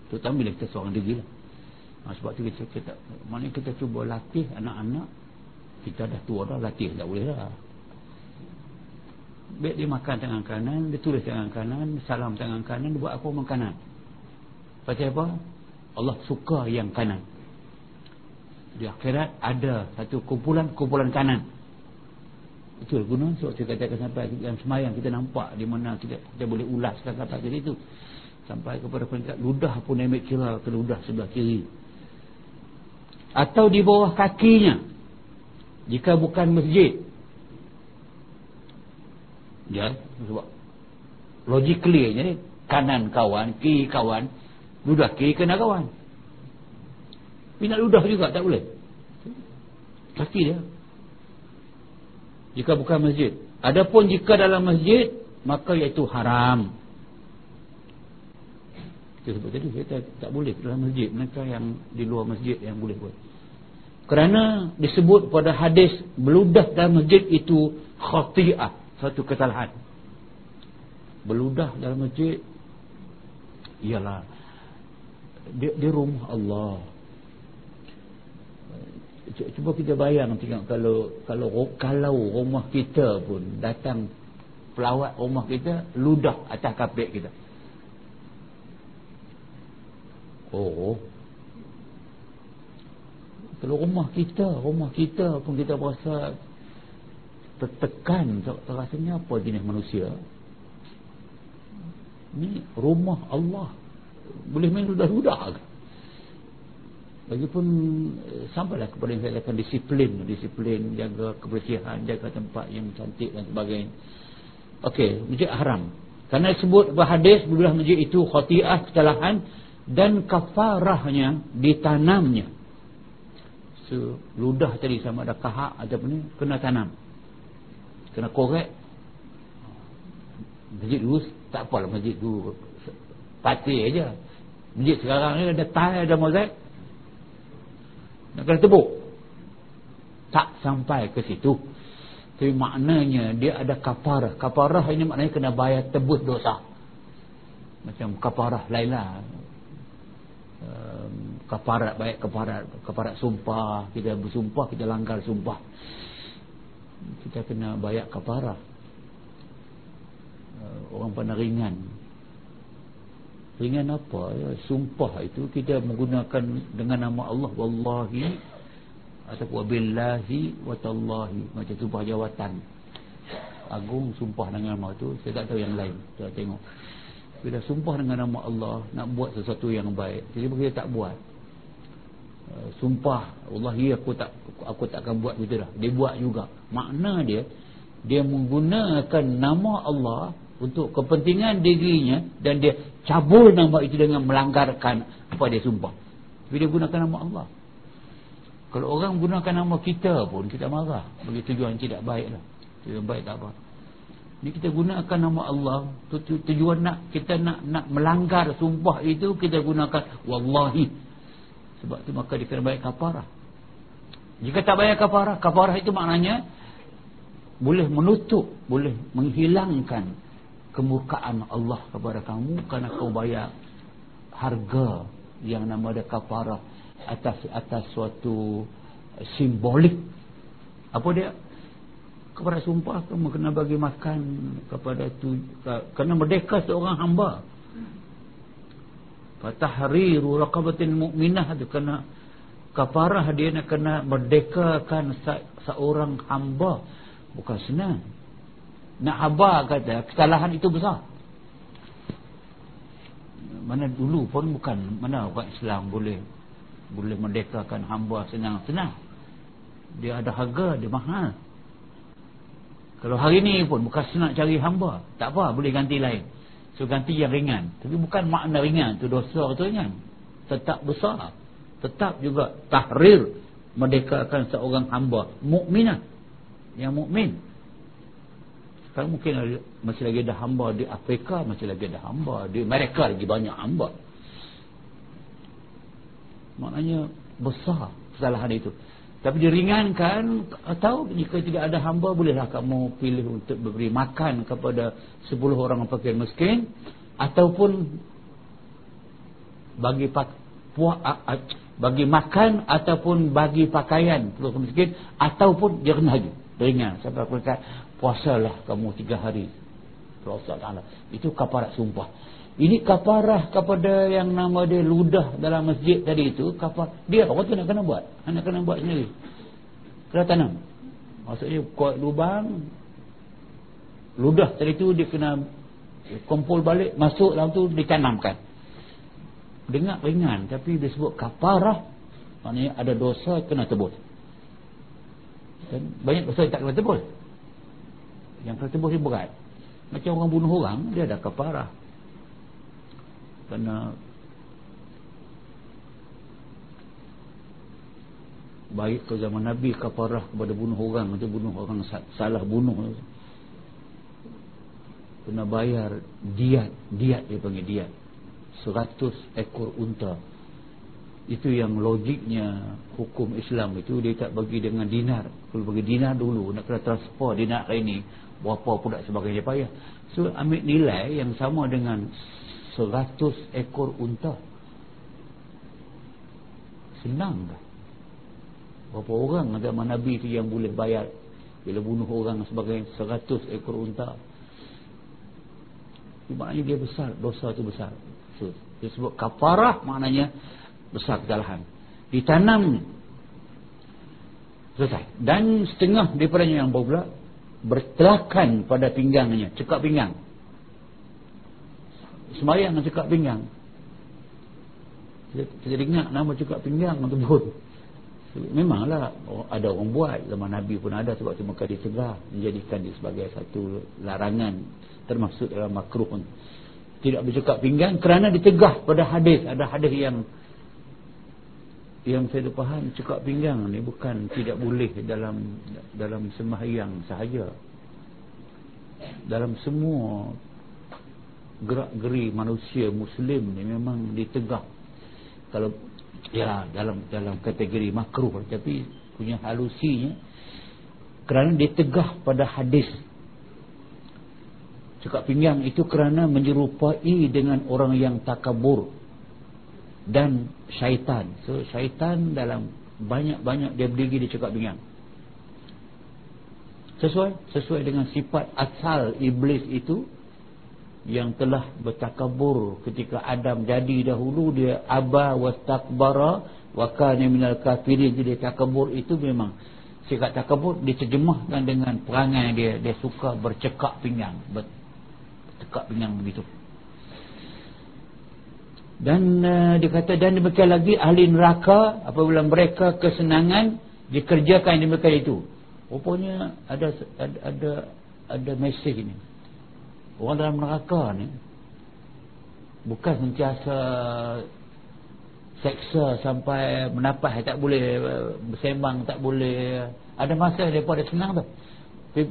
Terutama bila kita seorang diri lah. Ha, sebab tu kita, kita mana kita cuba latih anak-anak. Kita dah tua dah latih tak boleh lah. Baik dia makan tangan kanan Dia tulis tangan kanan Salam tangan kanan Dia buat apa orang kanan. Pasal apa? Allah suka yang kanan Di akhirat ada Satu kumpulan-kumpulan kanan. Itu guna Sebab saya katakan sampai Dalam semayang. Kita nampak Di mana kita, kita boleh ulas Kata-kata jadi itu Sampai kepada peringkat Ludah pun ambil kira Ke ludah sebelah kiri. Atau di bawah kakinya. Jika bukan masjid. Ya sebab logically kanan kawan kiri kawan ludah kiri kena kawan nak ludah juga tak boleh. Kaki dia. Jika bukan masjid. Adapun jika dalam masjid maka iaitu haram. Kita sebut tadi kita tak boleh dalam masjid. Mereka yang di luar masjid yang boleh buat. Kerana disebut pada hadis beludah dalam masjid itu khati'ah satu kesalahan. Beludah dalam masjid ialah dia, dia rumah Allah cuba kita bayang tengok kalau kalau kalau rumah kita pun datang pelawat rumah kita ludah atas kapek kita. Oh. Kalau rumah kita rumah kita pun kita berasa tertekan rasanya apa jenis manusia? Ni rumah Allah. Boleh main ludah-ludah Lagipun eh, sampailah kepada yang katakan disiplin. Disiplin jaga kebersihan jaga tempat yang cantik dan sebagainya. Okey, masjid haram. Kerana sebut berhadis berulah masjid itu khati'ah kesalahan dan kafarahnya ditanamnya. So, ludah tadi sama ada kahak ataupun ni kena tanam. Kena korek. Masjid dulu tak apalah masjid dulu pati aja. Masjid sekarang ni ada tile ada mozaik nak kena tebuk tak sampai ke situ. Tapi maknanya dia ada kaparah. Kaparah ini maknanya kena bayar tebus dosa. Macam kaparah lain-lain um, kaparat baik kaparat kaparat sumpah. Kita bersumpah kita langgar sumpah. Kita kena bayar kafarah uh, orang pandang ringan ringan apa? Ya sumpah itu kita menggunakan dengan nama Allah wallahi ataupun billahi wa tallahi macam sumpah jawatan. Agung sumpah dengan nama tu saya tak tahu yang lain. Kita tengok. Bila sumpah dengan nama Allah nak buat sesuatu yang baik jadi kita tak buat. Eh, sumpah Allah ya aku tak aku tak akan buat begitu dah. Dia buat juga. Makna dia dia menggunakan nama Allah untuk kepentingan dirinya dan dia cabul nama itu dengan melanggarkan apa dia sumpah. Tapi dia gunakan nama Allah. Kalau orang gunakan nama kita pun kita marah. Bagi tujuan tidak baik lah. Tujuan baik tak apa. Ni kita gunakan nama Allah. Tujuan nak kita nak nak melanggar sumpah itu kita gunakan. Wallahi. Sebab itu maka dia kena bayar kafarah. Jika tak bayar kafarah, kafarah itu maknanya boleh menutup, boleh menghilangkan kemurkaan Allah kepada kamu kerana kau bayar harga yang nama dia kafarah atas atas suatu simbolik. Apa dia? Kepada sumpah kamu kena bagi makan kepada tu kena merdeka seorang hamba fatahriru raqabatin mu'minah itu kena kafarah dia nak kena merdekakan seorang hamba bukan senang nak hamba kata kesalahan itu besar. Mana dulu pun bukan mana orang Islam boleh boleh merdekakan hamba senang-senang dia ada harga dia mahal. Kalau hari ni pun bukan senang cari hamba tak apa boleh ganti lain. So ganti yang ringan. Tapi bukan makna ringan tu dosa tu ringan. Tetap besar. Tetap juga tahrir merdekakan seorang hamba. Mukminah. Yang mukmin sekarang mungkin ada, masih lagi ada hamba di Afrika masih lagi ada hamba di Amerika lagi banyak hamba. Maknanya besar kesalahan itu. Tapi diringankan atau jika tidak ada hamba bolehlah kamu pilih untuk beri makan kepada 10 orang fakir miskin ataupun bagi pak, puak, bagi makan ataupun bagi pakaian fakir miskin ataupun jernih haji. Ringan. Kata puasalah kamu tiga hari. Puasa Allah itu kaparat sumpah. Ini kaparah kepada yang nama dia ludah dalam masjid tadi itu kapar dia orang tu nak kena buat? Nak kena buat sendiri. Kena tanam. Maksudnya kuat lubang ludah tadi tu dia kena kumpul balik masuk dalam tu ditanamkan. Dengar ringan tapi dia sebut kaparah. Maknanya ada dosa kena tebus. Dan banyak dosa yang tak kena tebus yang kena tebus ni berat. Macam orang bunuh orang dia ada kaparah kerana baik ke zaman Nabi kaparah kepada bunuh orang. Itu bunuh orang salah bunuh. Kena bayar diat. Diat dia panggil diat. Seratus ekor unta. Itu yang logiknya hukum Islam itu. Dia tak bagi dengan dinar. Kalau bagi dinar dulu nak kena transfer dinar ini berapa pula sebagainya payah. So ambil nilai yang sama dengan seratus ekor unta. Senang dah. Berapa orang agama Nabi itu yang boleh bayar bila bunuh orang sebagai seratus ekor unta? Maknanya dia besar dosa itu besar. So, dia sebut kafarah maknanya besar kesalahan ditanam. Selesai. Dan setengah daripadanya yang pula bertelakan pada pinggangnya cekak pinggang. Semayang dengan cekak pinggang. Saya ingat nama cekak pinggang pun memanglah ada orang buat. Zaman Nabi pun ada sebab tu maka dicegah menjadikan dia sebagai satu larangan termasuk dalam makruh pun. Tidak bercekak pinggang kerana ditegah pada hadis. Ada hadis yang yang saya faham cekak pinggang ni bukan tidak boleh dalam dalam sembahyang sahaja. Dalam semua gerak geri manusia muslim ni memang ditegak kalau ya dalam dalam kategori makruh tapi punya halusinya kerana ditegah pada hadis. Cakap pinggang itu kerana menyerupai dengan orang yang takabur dan syaitan. So syaitan dalam banyak-banyak dia berdiri di cakap pinggang sesuai sesuai dengan sifat asal iblis itu yang telah bertakabur ketika Adam jadi dahulu dia aba wastakbara wa kana minal kafirin. Jadi takabur itu memang sikap takabur diterjemahkan dengan perangai dia. Dia suka bercekak pinggang. Bercekak pinggang begitu dan uh, dia kata dan demikian lagi ahli neraka apabila mereka kesenangan dikerjakan demikian itu. Rupanya ada ada ada, ada mesej ini orang dalam neraka ni bukan sentiasa seksa sampai menapas tak boleh bersembang tak boleh. Ada masa mereka ada senang tu.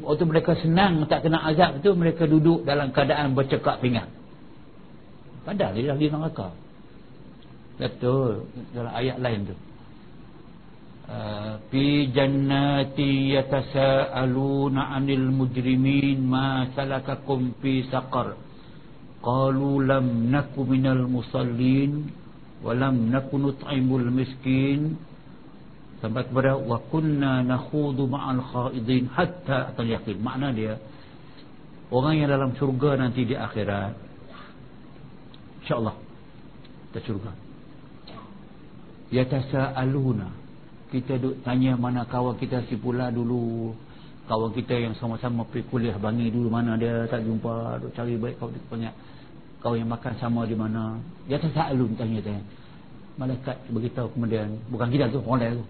Waktu mereka senang tak kena azab tu mereka duduk dalam keadaan bercekak pinggang padahal dia di neraka. Betul. Dalam ayat lain tu. Fi jannati yatasaaluna 'anil mujrimin ma salakakum fi saqar. Qalu lam naku minal musallin wa lam naku nut'imul miskin. Sampai kepada wa kunna nakhudu ma'al khaidin hatta atal yakin makna dia orang yang dalam syurga nanti di akhirat insyaallah. Kita syurga yatasaaluna. Kita duk tanya mana kawan kita si pula dulu. Kawan kita yang sama-sama pergi kuliah bangi dulu mana dia? Tak jumpa. Duk cari baik kau banyak. Kau yang makan sama di mana? Dia tak selalu tanya tanya malaikat beritahu kemudian. Bukan kita tu orang lain tu.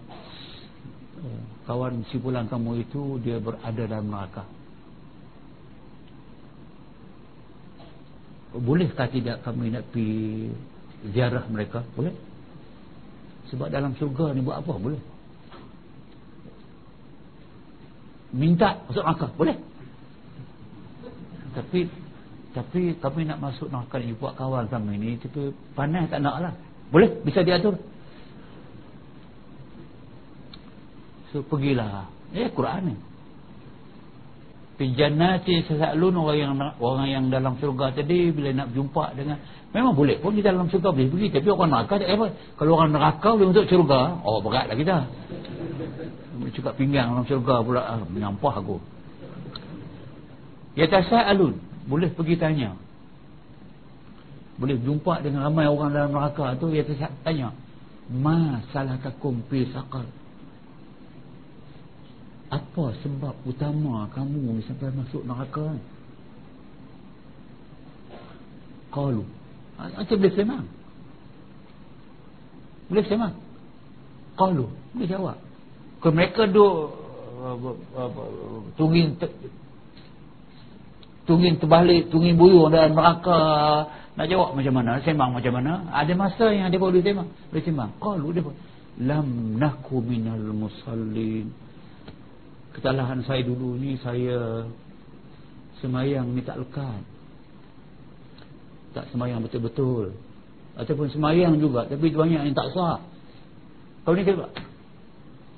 Eh, kawan si pulang kamu itu dia berada dalam neraka bolehkah tidak kami nak pi ziarah mereka? Boleh. Sebab dalam syurga ni buat apa? Boleh. Minta masuk neraka? Boleh. Tapi tapi kami nak masuk neraka ni buat kawan kami ni tapi panas tak nak lah. Boleh? Bisa diatur? So pergilah. Eh Quran ni. Pijannati sesaklun orang yang orang yang dalam syurga tadi bila nak jumpa dengan memang boleh pun di dalam syurga boleh pergi. Tapi orang neraka tak apa kalau orang neraka boleh masuk syurga. Oh beratlah kita cakap pinggang dalam syurga pula. Ah, menyampah aku. Ya tasaklun boleh pergi tanya. Boleh jumpa dengan ramai orang dalam neraka tu ya tanya ma salakakum fi saqar apa sebab utama kamu sampai masuk neraka ni? Qalu. Macam boleh semang boleh semang qalu. Boleh jawab. Kalau mereka duk tungin tungin terbalik tungin buyur dalam neraka nak jawab macam mana? Semang macam mana? Ada masa yang dia boleh semang boleh semang qalu dia lam naku minal musallin kesalahan saya dulu ni saya semayang ni tak lekat. Tak semayang betul-betul. Ataupun semayang juga tapi banyak yang tak sah. Kau ni kata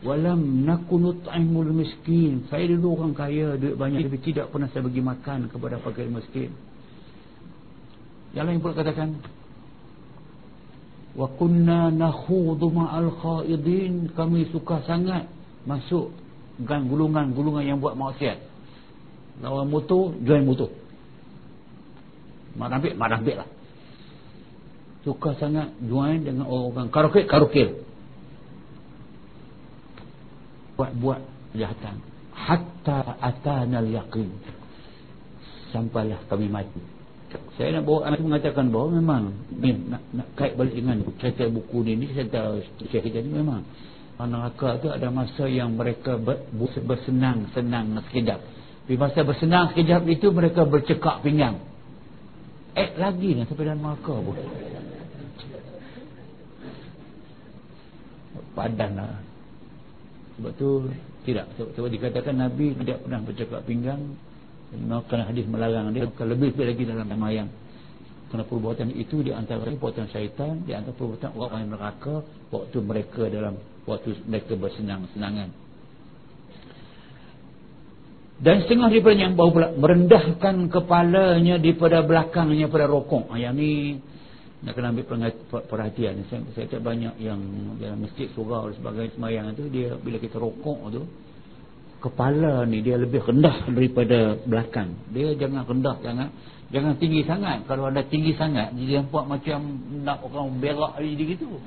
walam nakunut aimul miskin. Saya dulu orang kaya duit banyak tapi tidak pernah saya bagi makan kepada fakir miskin. Yang lain pula katakan wa kunna nakhudu ma'al khaidin. Kami suka sangat masuk bukan gulungan-gulungan yang buat maksiat. Lawan motor join motor. Mak ambil mak ambil lah. Suka sangat join dengan orang karaoke karaoke buat-buat kejahatan. Hatta atana al-yaqin sampailah kami mati. Saya nak bawa anak mengatakan bahawa memang ni, nak, nak kait balik dengan cerita buku ni ni cerita cerita ni memang neraka tu ada masa yang mereka bersenang-senang sekejap. Di masa bersenang sekejap itu mereka bercekak pinggang. Eh lagi ni sampai dalam neraka pun. Padan lah. Sebab tu tidak. Sebab, sebab dikatakan Nabi tidak pernah bercakap pinggang. Kerana hadis melarang dia. Lebih lagi dalam semayang kerana perbuatan itu di antara perbuatan syaitan di antara perbuatan orang neraka waktu mereka dalam waktu mereka bersenang-senangan. Dan setengah daripada yang bau pula merendahkan kepalanya daripada belakangnya pada rokok. Ah, yang ni nak kena ambil perhatian. Saya, saya tak banyak yang dalam masjid surau dan sebagainya semayang itu dia bila kita rokok tu kepala ni dia lebih rendah daripada belakang. Dia jangan rendah jangan jangan tinggi sangat. Kalau anda tinggi sangat dia nampak macam nak orang berak jadi gitu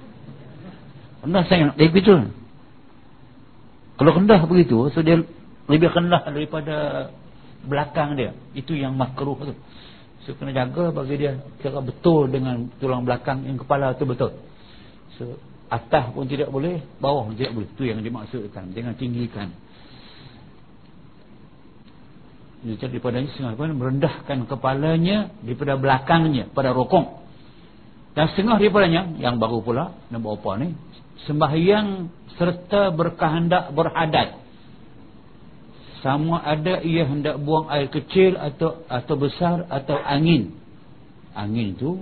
rendah sangat dia begitu kalau rendah begitu so dia lebih rendah daripada belakang dia. Itu yang makruh tu. So kena jaga bagi dia kira betul dengan tulang belakang yang kepala tu betul. So atas pun tidak boleh bawah pun tidak boleh. Itu yang dimaksudkan. Jangan tinggikan. Daripada setengah merendahkan kepalanya daripada belakangnya pada rokok. Dan setengah daripadanya yang baru pula nombor apa ni sembahyang serta berkehendak berhadat sama ada ia hendak buang air kecil atau atau besar atau angin. Angin tu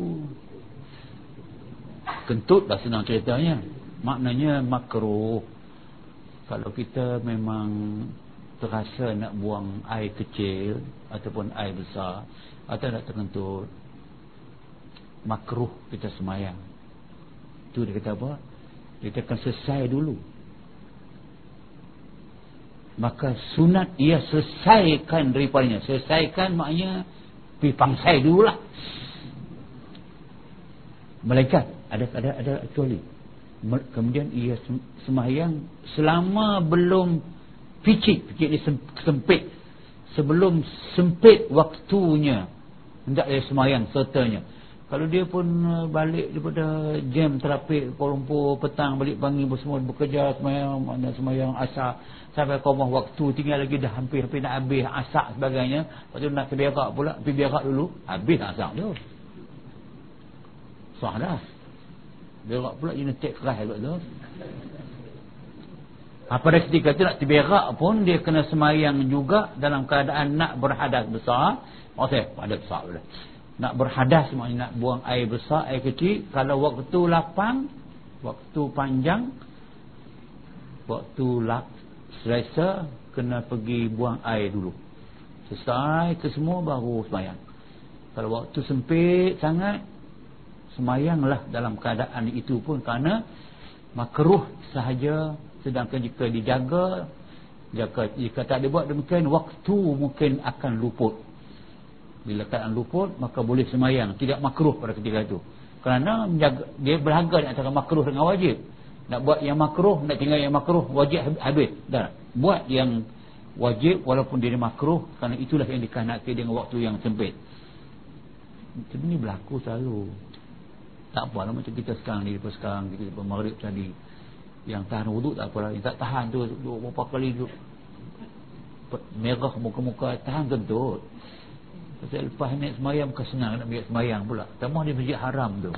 kentut dah senang ceritanya. Maknanya makruh. Kalau kita memang terasa nak buang air kecil ataupun air besar atau nak terkentut makruh kita semayang. Itu dia kata apa dia akan selesai dulu. Maka sunat ia selesaikan daripadanya. Selesaikan maknanya pergi pangsai dulu lah malaikat ada ada ada kecuali. Kemudian ia semayang selama belum picit. Picit ni sempit. Sebelum sempit waktunya hendak dia semayang sertanya kalau dia pun uh, balik daripada jam terapik Kuala Lumpur petang balik pagi semua bekerja semayang mana semayang asar sampai ke rumah waktu tinggal lagi dah hampir-hampir nak habis asar sebagainya. Lepas tu nak ke berak pula pergi berak dulu habis asar tu. Sah dah. Berak pula jenis tek keras tu. Ha, pada ketika itu nak terberak pun dia kena semayang juga dalam keadaan nak berhadas besar. Maksudnya ada besar boleh nak berhadas maknanya nak buang air besar air kecil. Kalau waktu lapang waktu panjang waktu lap selesa kena pergi buang air dulu. Selesai ke semua baru semayang. Kalau waktu sempit sangat semayanglah dalam keadaan itu pun. Kerana makruh sahaja sedangkan jika dijaga jika, jika tak dibuat demikian waktu mungkin akan luput bila keadaan luput maka boleh semayang. Tidak makruh pada ketika itu. Kerana menjaga, dia berharga antara makruh dengan wajib. Nak buat yang makruh nak tinggal yang makruh wajib habis. Dah. Buat yang wajib walaupun dia makruh kerana itulah yang dikehendaki dengan waktu yang sempit. Ini berlaku selalu. Tak apa lah macam kita sekarang ni lepas sekarang kita lepas maghrib tadi. Yang tahan wuduk tak apalah yang tak tahan tu berapa kali tu merah muka-muka tahan kentut Pasal lepas naik semayang bukan senang nak ambil semayang pula. Tambah di masjid haram tu.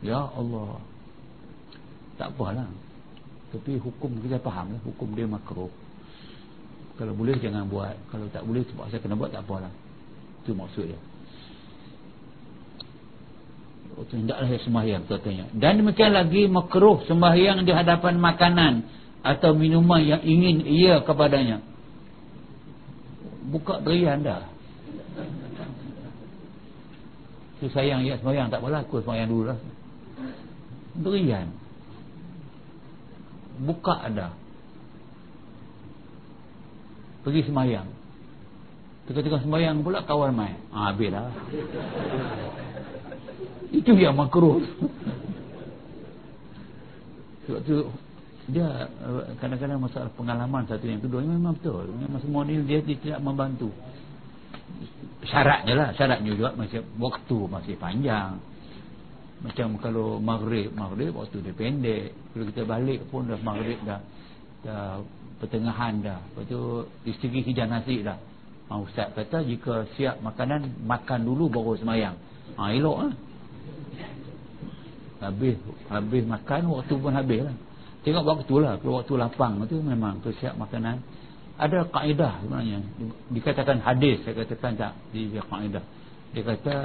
Ya Allah. Tak apalah. Tapi hukum kita faham lah. Hukum dia makruh. Kalau boleh jangan buat. Kalau tak boleh sebab saya kena buat tak apalah. Itu maksud dia. Oh, hendaklah dia semayang katanya. Dan demikian lagi makruh semayang di hadapan makanan atau minuman yang ingin ia kepadanya. Buka derian dah. Tu sayang ya semayang tak apalah aku semayang dulu lah. Berian. Buka ada. Pergi semayang. Tengah-tengah semayang pula kawan main. Ha, habislah. Itu yang makruh. Sebab tu dia kadang-kadang masalah pengalaman satu yang kedua memang betul. Memang semua ni dia, dia tidak membantu syaratnya lah syaratnya juga masih waktu masih panjang. Macam kalau maghrib maghrib waktu dia pendek. Kalau kita balik pun dah maghrib dah dah pertengahan dah. Lepas tu isteri hijau nasi dah. Ha, ustaz kata jika siap makanan makan dulu baru semayang. Ha, elok lah. Habis habis makan waktu pun habis lah. Tengok waktu lah. Kalau waktu lapang tu memang tu siap makanan ada kaedah sebenarnya. Dikatakan hadis saya katakan tak di kaedah. Dia kata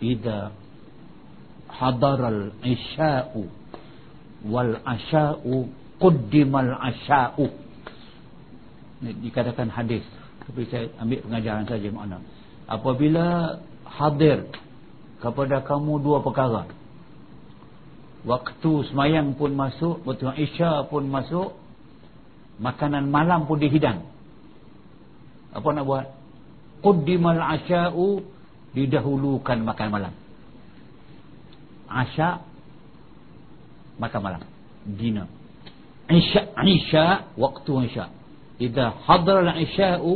idza hadaral isya'u wal asya'u quddimal asya'u. Dikatakan hadis. Tapi saya ambil pengajaran saja makna. Apabila hadir kepada kamu dua perkara waktu semayang pun masuk waktu isya pun masuk makanan malam pun dihidang apa nak buat? Quddimal asya'u didahulukan makan malam. Asya makan malam. Dinner isya isya waktu isya. Idza hadara al isya'u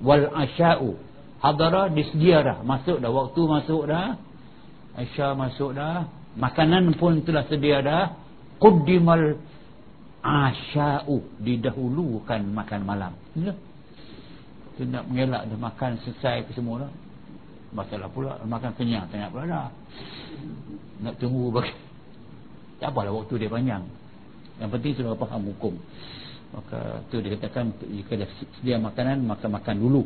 wal asya'u. Hadara disdia dah masuk dah waktu masuk dah. Isya masuk dah. Makanan pun telah sedia dah. Quddimal asya'u didahulukan makan malam. Ya. tu nak mengelak dia makan selesai ke semua lah. Masalah pula makan kenyang nak pula dah. Nak tunggu bagi. Tak apalah waktu dia panjang. Yang penting sudah faham hukum. Maka tu dia katakan jika dah sedia makanan maka makan dulu.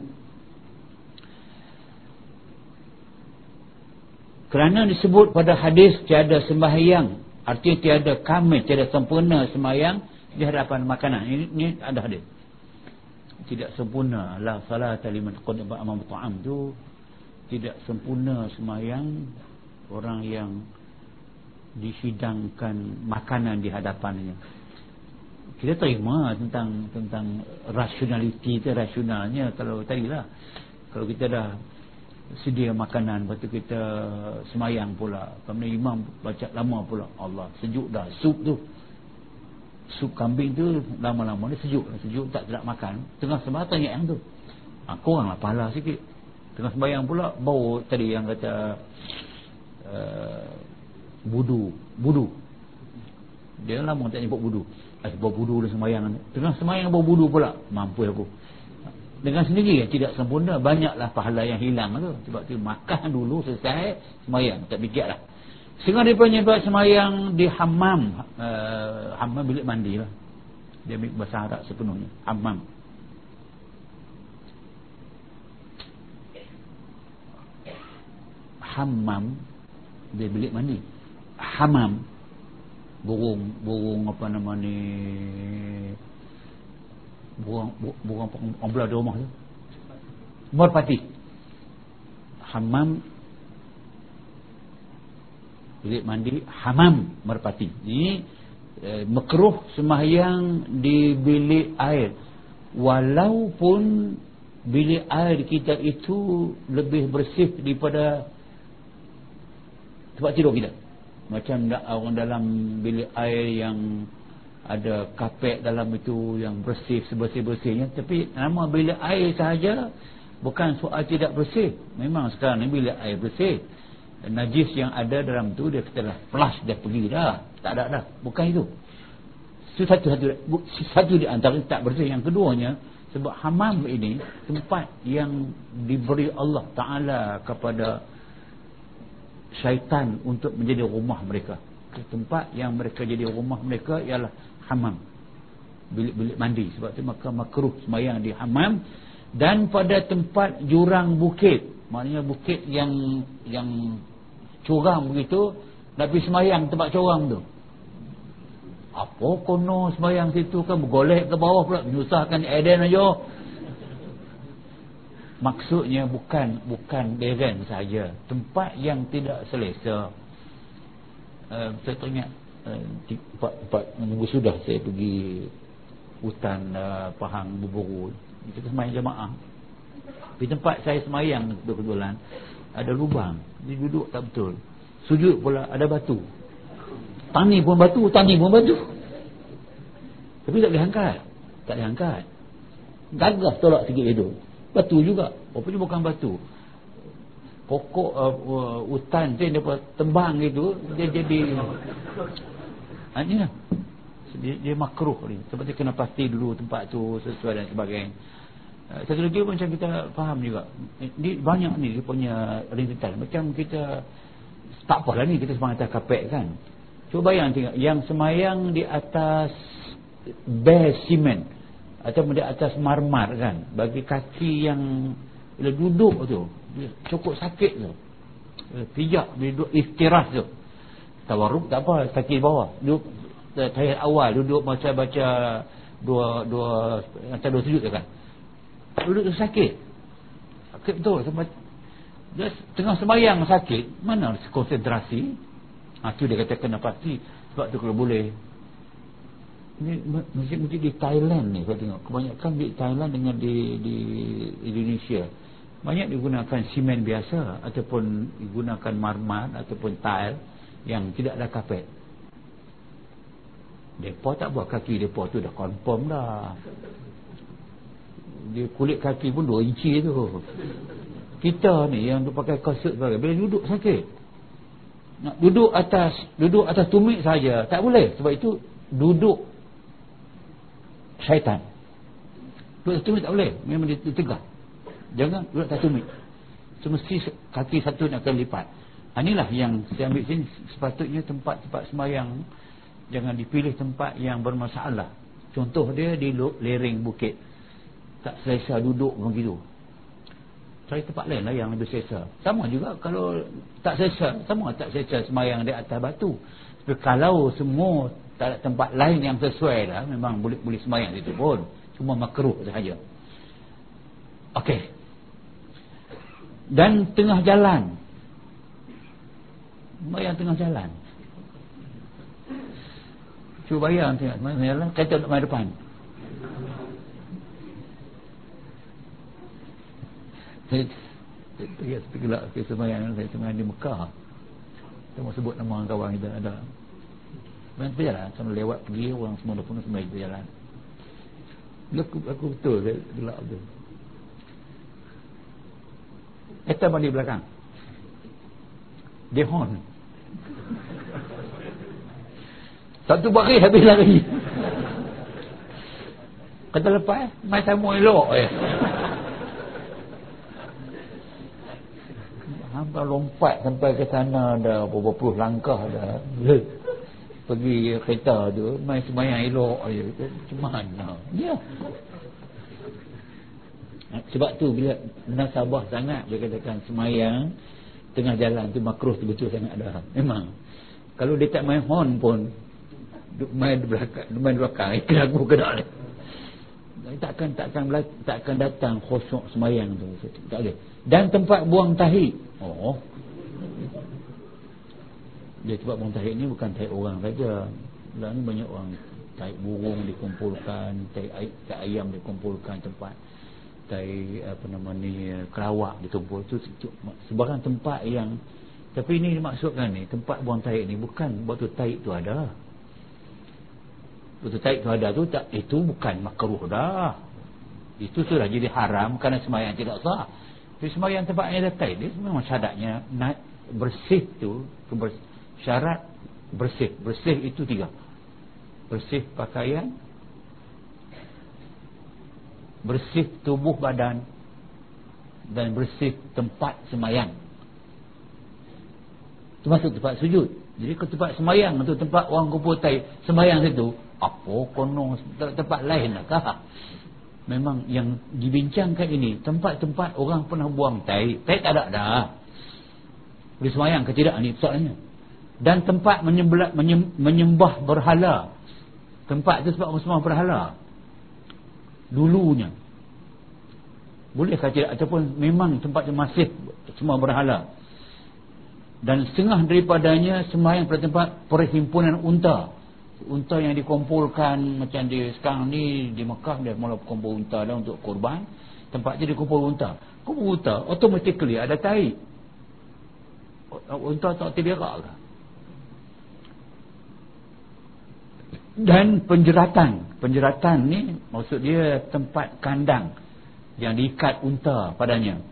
Kerana disebut pada hadis tiada sembahyang Artinya tiada kami, tiada sempurna semayang di hadapan makanan. Ini, ini ada hadis. Tidak sempurna la salat liman qadba amam ta'am tu tidak sempurna semayang orang yang disidangkan makanan di hadapannya. Kita terima tentang tentang rasionaliti rasionalnya kalau tadi lah kalau kita dah sedia makanan. Lepas tu kita semayang pula. Kemudian imam baca lama pula. Allah sejuk dah. Sup tu. Sup kambing tu lama-lama ni sejuk. Sejuk tak tidak makan. Tengah sembahyang tanya yang tu. Ha, kurang lah pahala sikit. Tengah sembahyang pula bau tadi yang kata uh, budu. Budu. Dia lama tak nyebut budu. Bau budu dia sembahyang. Tengah sembahyang bau budu pula. Mampu aku dengan sendiri tidak sempurna banyaklah pahala yang hilang tu. Sebab tu makan dulu selesai semayang. Tak fikir lah Setengah daripada buat semayang di hammam. Uh, Hammam bilik mandi lah. Dia ambil bahasa Arab sepenuhnya. Hammam. Hammam Dia bilik mandi. Hammam. Burung Burung apa nama ni Apa Orang belah di rumah tu. Merpati. Hammam. Bilik mandi hamam merpati. Ini eh, makruh sembahyang di bilik air. Walaupun bilik air kita itu lebih bersih daripada tempat tidur kita. Macam orang dalam bilik air yang ada kapek dalam itu yang bersih sebersih-bersihnya. Tapi nama bilik air sahaja bukan soal tidak bersih. Memang sekarang ni bilik air bersih. Najis yang ada dalam tu dia kata lah flush dia pergi dah. Tak ada dah. Bukan itu. Itu satu satu satu di antara tak bersih. Yang keduanya sebab hamam ini tempat yang diberi Allah Ta'ala kepada syaitan untuk menjadi rumah mereka. Tempat yang mereka jadi rumah mereka ialah hamam. Bilik-bilik mandi. Sebab tu maka makruh semayang di hamam. Dan pada tempat jurang bukit. Maknanya bukit yang yang curang begitu pergi semayang tempat curang tu. Apa kono semayang situ kan? Bergolek ke bawah pula. Menyusahkan Eden aja. Maksudnya bukan bukan beren saja. Tempat yang tidak selesa. Uh, saya teringat empat, empat minggu sudah saya pergi hutan uh, Pahang Buburu kita semayang jemaah. Di tempat saya semayang kebetulan ada lubang. Dia duduk tak betul. Sujud pula ada batu. Tani pun batu tani pun batu. Tapi tak boleh angkat. Tak boleh angkat. Gagah tolak sikit itu batu juga. Rupanya bukan batu? Pokok uh, uh, hutan dia tembang itu dia jadi ha, ini lah dia, dia makruh ni. Sebab dia kena pasti dulu tempat tu sesuai dan sebagainya. Eh, satu lagi macam kita faham juga. Ni banyak ni dia punya rintitan macam kita tak apalah ni kita semayang atas kapek kan. Cuba bayang tengok yang semayang di atas bare cement atau di atas marmar kan. Bagi kaki yang bila duduk tu cukup sakit tu. Pijak bila duduk istirahat tu tawarruk tak apa kaki bawah. Duduk tahiyat awal duduk macam baca dua dua macam dua sujud kan. Duduk sakit. Sakit betul dia tengah sembahyang sakit mana konsentrasi? Ha, tu dia kata kena pasti sebab tu kalau boleh. Ni masjid-masjid di Thailand ni saya tengok. Kebanyakan di Thailand dengan di di Indonesia. Banyak digunakan simen biasa ataupun digunakan marmar ataupun tile yang tidak ada kapet Depa tak buat kaki depa tu dah confirm dah. Dia kulit kaki pun 2 inci tu. Kita ni yang tu pakai kasut sebagai bila duduk sakit nak duduk atas duduk atas tumit saja tak boleh. Sebab itu duduk syaitan. Duduk atas tumit tak boleh memang dia tegak jangan duduk atas tumit. Semesti kaki satu nak akan lipat inilah yang saya ambil sini. Sepatutnya tempat-tempat semayang. Jangan dipilih tempat yang bermasalah. Contoh dia di lereng bukit. Tak selesa duduk begitu cari tempat lain lah yang lebih selesa. Sama juga kalau tak selesa. Sama tak selesa semayang di atas batu. Tapi kalau semua tak ada tempat lain yang sesuai lah memang boleh boleh semayang situ pun. Cuma makruh sahaja. Ok dan tengah jalan semayang tengah jalan. Cuba bayang tengah jalan kata untuk main depan. Saya saya gelak ke semayang saya semayang di Mekah. Saya mau sebut nama kawan kita ada. Main berjalan sama lewat pergi orang semua pun semayang berjalan. Aku, aku betul saya gelak tu Eta mandi belakang. Dia horn Satu bari habis lari Kata lepas eh Mai tamu elok eh Kalau lompat sampai ke sana dah beberapa langkah dah. Pergi kereta tu main semayang elok aja. Macam mana? Ya. Sebab tu bila nasabah sangat dia katakan semayang tengah jalan tu makruh tu betul sangat dah. Memang. Kalau dia tak main horn pun main belakang, main belakang itu lagu kena dia. Takkan takkan takkan datang khusyuk semayang tu. Tak boleh. Dan tempat buang tahi. Oh. Dia tempat buang tahi ni bukan tahi orang saja. Lah ni banyak orang tahi burung dikumpulkan, tahi ayam dikumpulkan tempat tai apa nama ni kerawak ditumpul tu sebarang tempat yang tapi ini dimaksudkan ni tempat buang tai ni bukan waktu tai tu ada. Waktu tai tu ada tu tak itu bukan makruh dah. Itu sudah jadi haram kerana semayang tidak sah. Tapi semayang tempatnya ada tai ni memang syaratnya nak bersih tu syarat bersih. Bersih itu tiga. Bersih pakaian bersih tubuh badan dan bersih tempat semayang termasuk tempat sujud. Jadi ke tempat semayang itu tempat orang kumpul tai semayang situ apa kono tempat lain kah? Memang yang dibincangkan ini tempat-tempat orang pernah buang tai tai tak ada dah. Boleh semayang ke tidak ni soalnya dan tempat menyembah, menyembah berhala. Tempat itu sebab semua berhala. Dulunya. Bolehkah tidak? Ataupun memang tempatnya masih semua berhala dan setengah daripadanya semayang pada tempat perhimpunan unta. Unta yang dikumpulkan macam di sekarang ni di Mekah dia mula kumpul unta dah untuk korban tempat dia dikumpul unta. Kumpul unta automatically ada tai unta tak terberak lah. Dan penjeratan. Penjeratan ni maksud dia tempat kandang yang diikat unta padanya.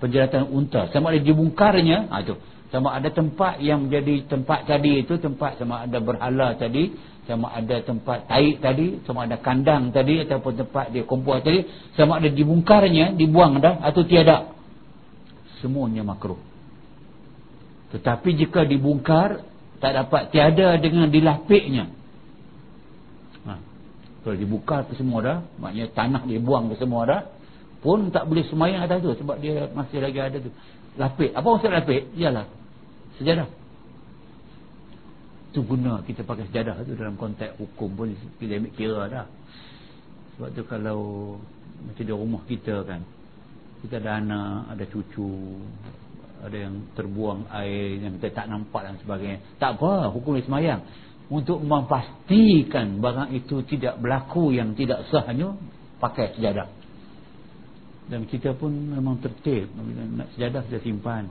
Penjeratan unta. Sama ada dibungkarnya. Ha, tu. Sama ada tempat yang menjadi tempat tadi itu tempat sama ada berhala tadi sama ada tempat taik tadi sama ada kandang tadi ataupun tempat dia kumpul tadi sama ada dibungkarnya dibuang dah atau tiada. Semuanya makruh. Tetapi jika dibungkar tak dapat tiada dengan dilapiknya. Kalau dibuka ke semua dah maknanya tanah dia buang ke semua dah pun tak boleh semayang atas tu sebab dia masih lagi ada tu lapik. Apa maksud lapik? Ialah sejadah tu guna kita pakai sejadah tu dalam konteks hukum pun kita ambil kira dah. Sebab tu kalau macam di rumah kita kan kita ada anak ada cucu ada yang terbuang air yang kita tak nampak dan sebagainya. Tak apa hukum semayang. Untuk memastikan barang itu tidak berlaku yang tidak sahnya pakai sejadah dan kita pun memang tertib. Nak sejadah kita simpan.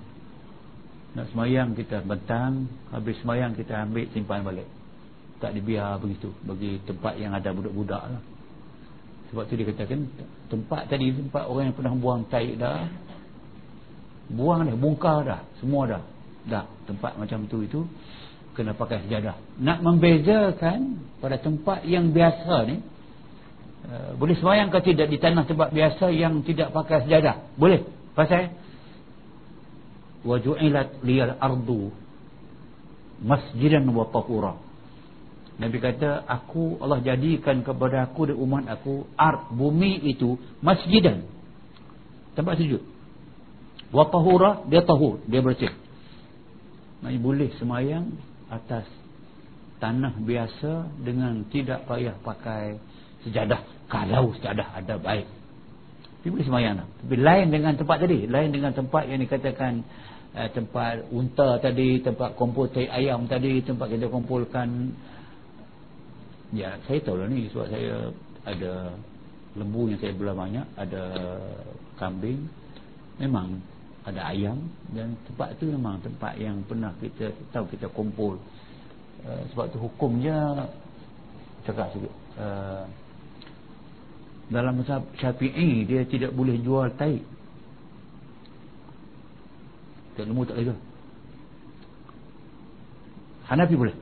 Nak semayang kita bentang habis semayang kita ambil simpan balik. Tak dibiar begitu bagi tempat yang ada budak-budak lah. Sebab tu dia katakan tempat tadi tempat orang yang pernah buang taik dah buang dah bungkar dah semua dah. Dah tempat macam tu itu kena pakai sejadah. Nak membezakan pada tempat yang biasa ni boleh semayang ke tidak di tanah tempat biasa yang tidak pakai sejadah? Boleh. Pasal? Waju'ilat liyal ardu masjidan wa tahura. Nabi kata aku Allah jadikan kepada aku dan umat aku ard bumi itu masjidan. Tempat sujud. Wa tahura dia tahur dia bersih. Maksudnya boleh semayang atas tanah biasa dengan tidak payah pakai sejadah. Kalau sejadah ada baik. Tapi boleh semayang lah. tapi lain dengan tempat tadi. Lain dengan tempat yang dikatakan eh, tempat unta tadi tempat kumpul tai ayam tadi tempat kita kumpulkan. Ya saya tahu lah ni sebab saya ada lembu yang saya belah banyak ada kambing. Memang ada ayam dan tempat tu memang tempat yang pernah kita tahu kita kumpul. Uh, sebab tu hukumnya cakap sikit uh, dalam syafi'i dia tidak boleh jual taik tak lembu tak lega Hanafi boleh.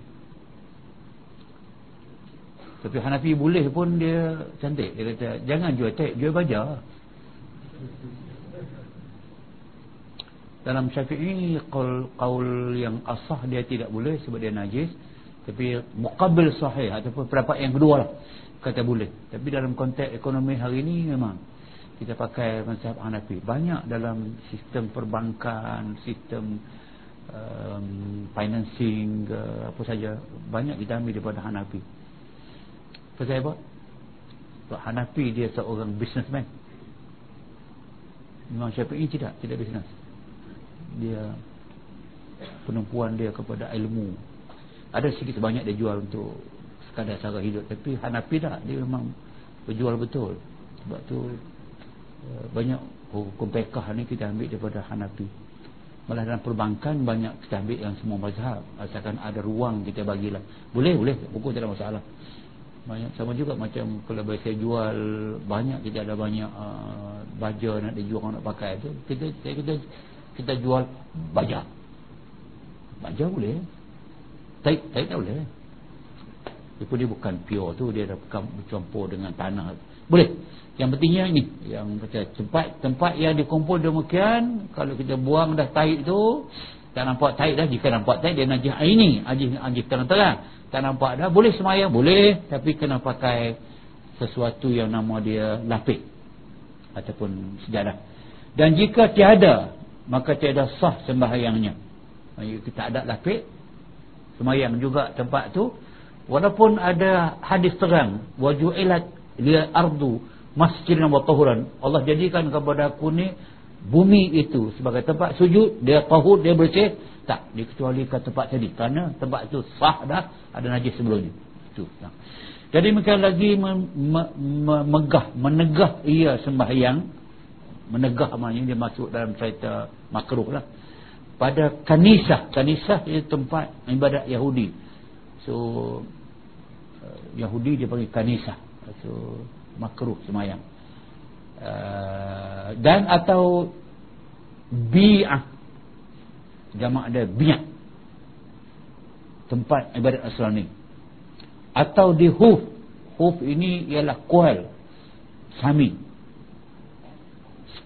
Tapi Hanafi boleh pun dia cantik. Dia kata jangan jual taik jual baja dalam syafi'i qaul qaul yang asah dia tidak boleh sebab dia najis. Tapi muqabil sahih ataupun pendapat yang kedua lah kata boleh. Tapi dalam konteks ekonomi hari ini memang kita pakai mazhab Hanafi. Banyak dalam sistem perbankan sistem um, financing uh, apa saja banyak kita ambil daripada Hanafi. Pasal apa sebab Hanafi dia seorang businessman. Imam Syafi'i tidak tidak business. Dia penumpuan dia kepada ilmu. Ada sedikit banyak dia jual untuk sekadar cara hidup. Tapi Hanafi tak. Dia memang berjual betul. Sebab tu eh, banyak hukum pekah ni kita ambil daripada Hanafi. Malah dalam perbankan banyak kita ambil yang semua mazhab. Asalkan ada ruang kita bagilah. Boleh boleh. Buku tidak ada masalah. Banyak sama juga macam kalau saya jual banyak kita ada banyak uh, baja nak dijual nak pakai tu kita kita kita jual baja. Baja boleh. Taik tak boleh itu dia bukan pure tu dia dah bukan bercampur dengan tanah. Boleh. Yang pentingnya ini. Yang kata tempat tempat yang dikumpul demikian kalau kita buang dah taik tu tak nampak taik dah jika nampak taik dia najis ini najis najis terang-terang. Tak nampak dah boleh semayang? Boleh. Tapi kena pakai sesuatu yang nama dia lapik ataupun sejadah dan jika tiada maka tiada sah sembahyangnya. Kita ada lapik semayang juga tempat tu walaupun ada hadis terang waju'ilat liya ardu masjidan wa tahuran. Allah jadikan kepada aku ni bumi itu sebagai tempat sujud dia tahur dia bersih. Tak dikecualikan tempat tadi. Kerana tempat itu sah dah ada najis sebelumnya itu jadi mereka lagi megah menegah ia sembahyang. Menegah maknanya dia masuk dalam cerita makruh lah. Pada kanisah kanisah itu tempat ibadat Yahudi. So Yahudi dia panggil kanisah so makruh semayang. Uh, dan atau bi'ah. Jamak ada bi'ah. Tempat ibadat Nasrani atau di huf. Huf ini ialah kual. Sami.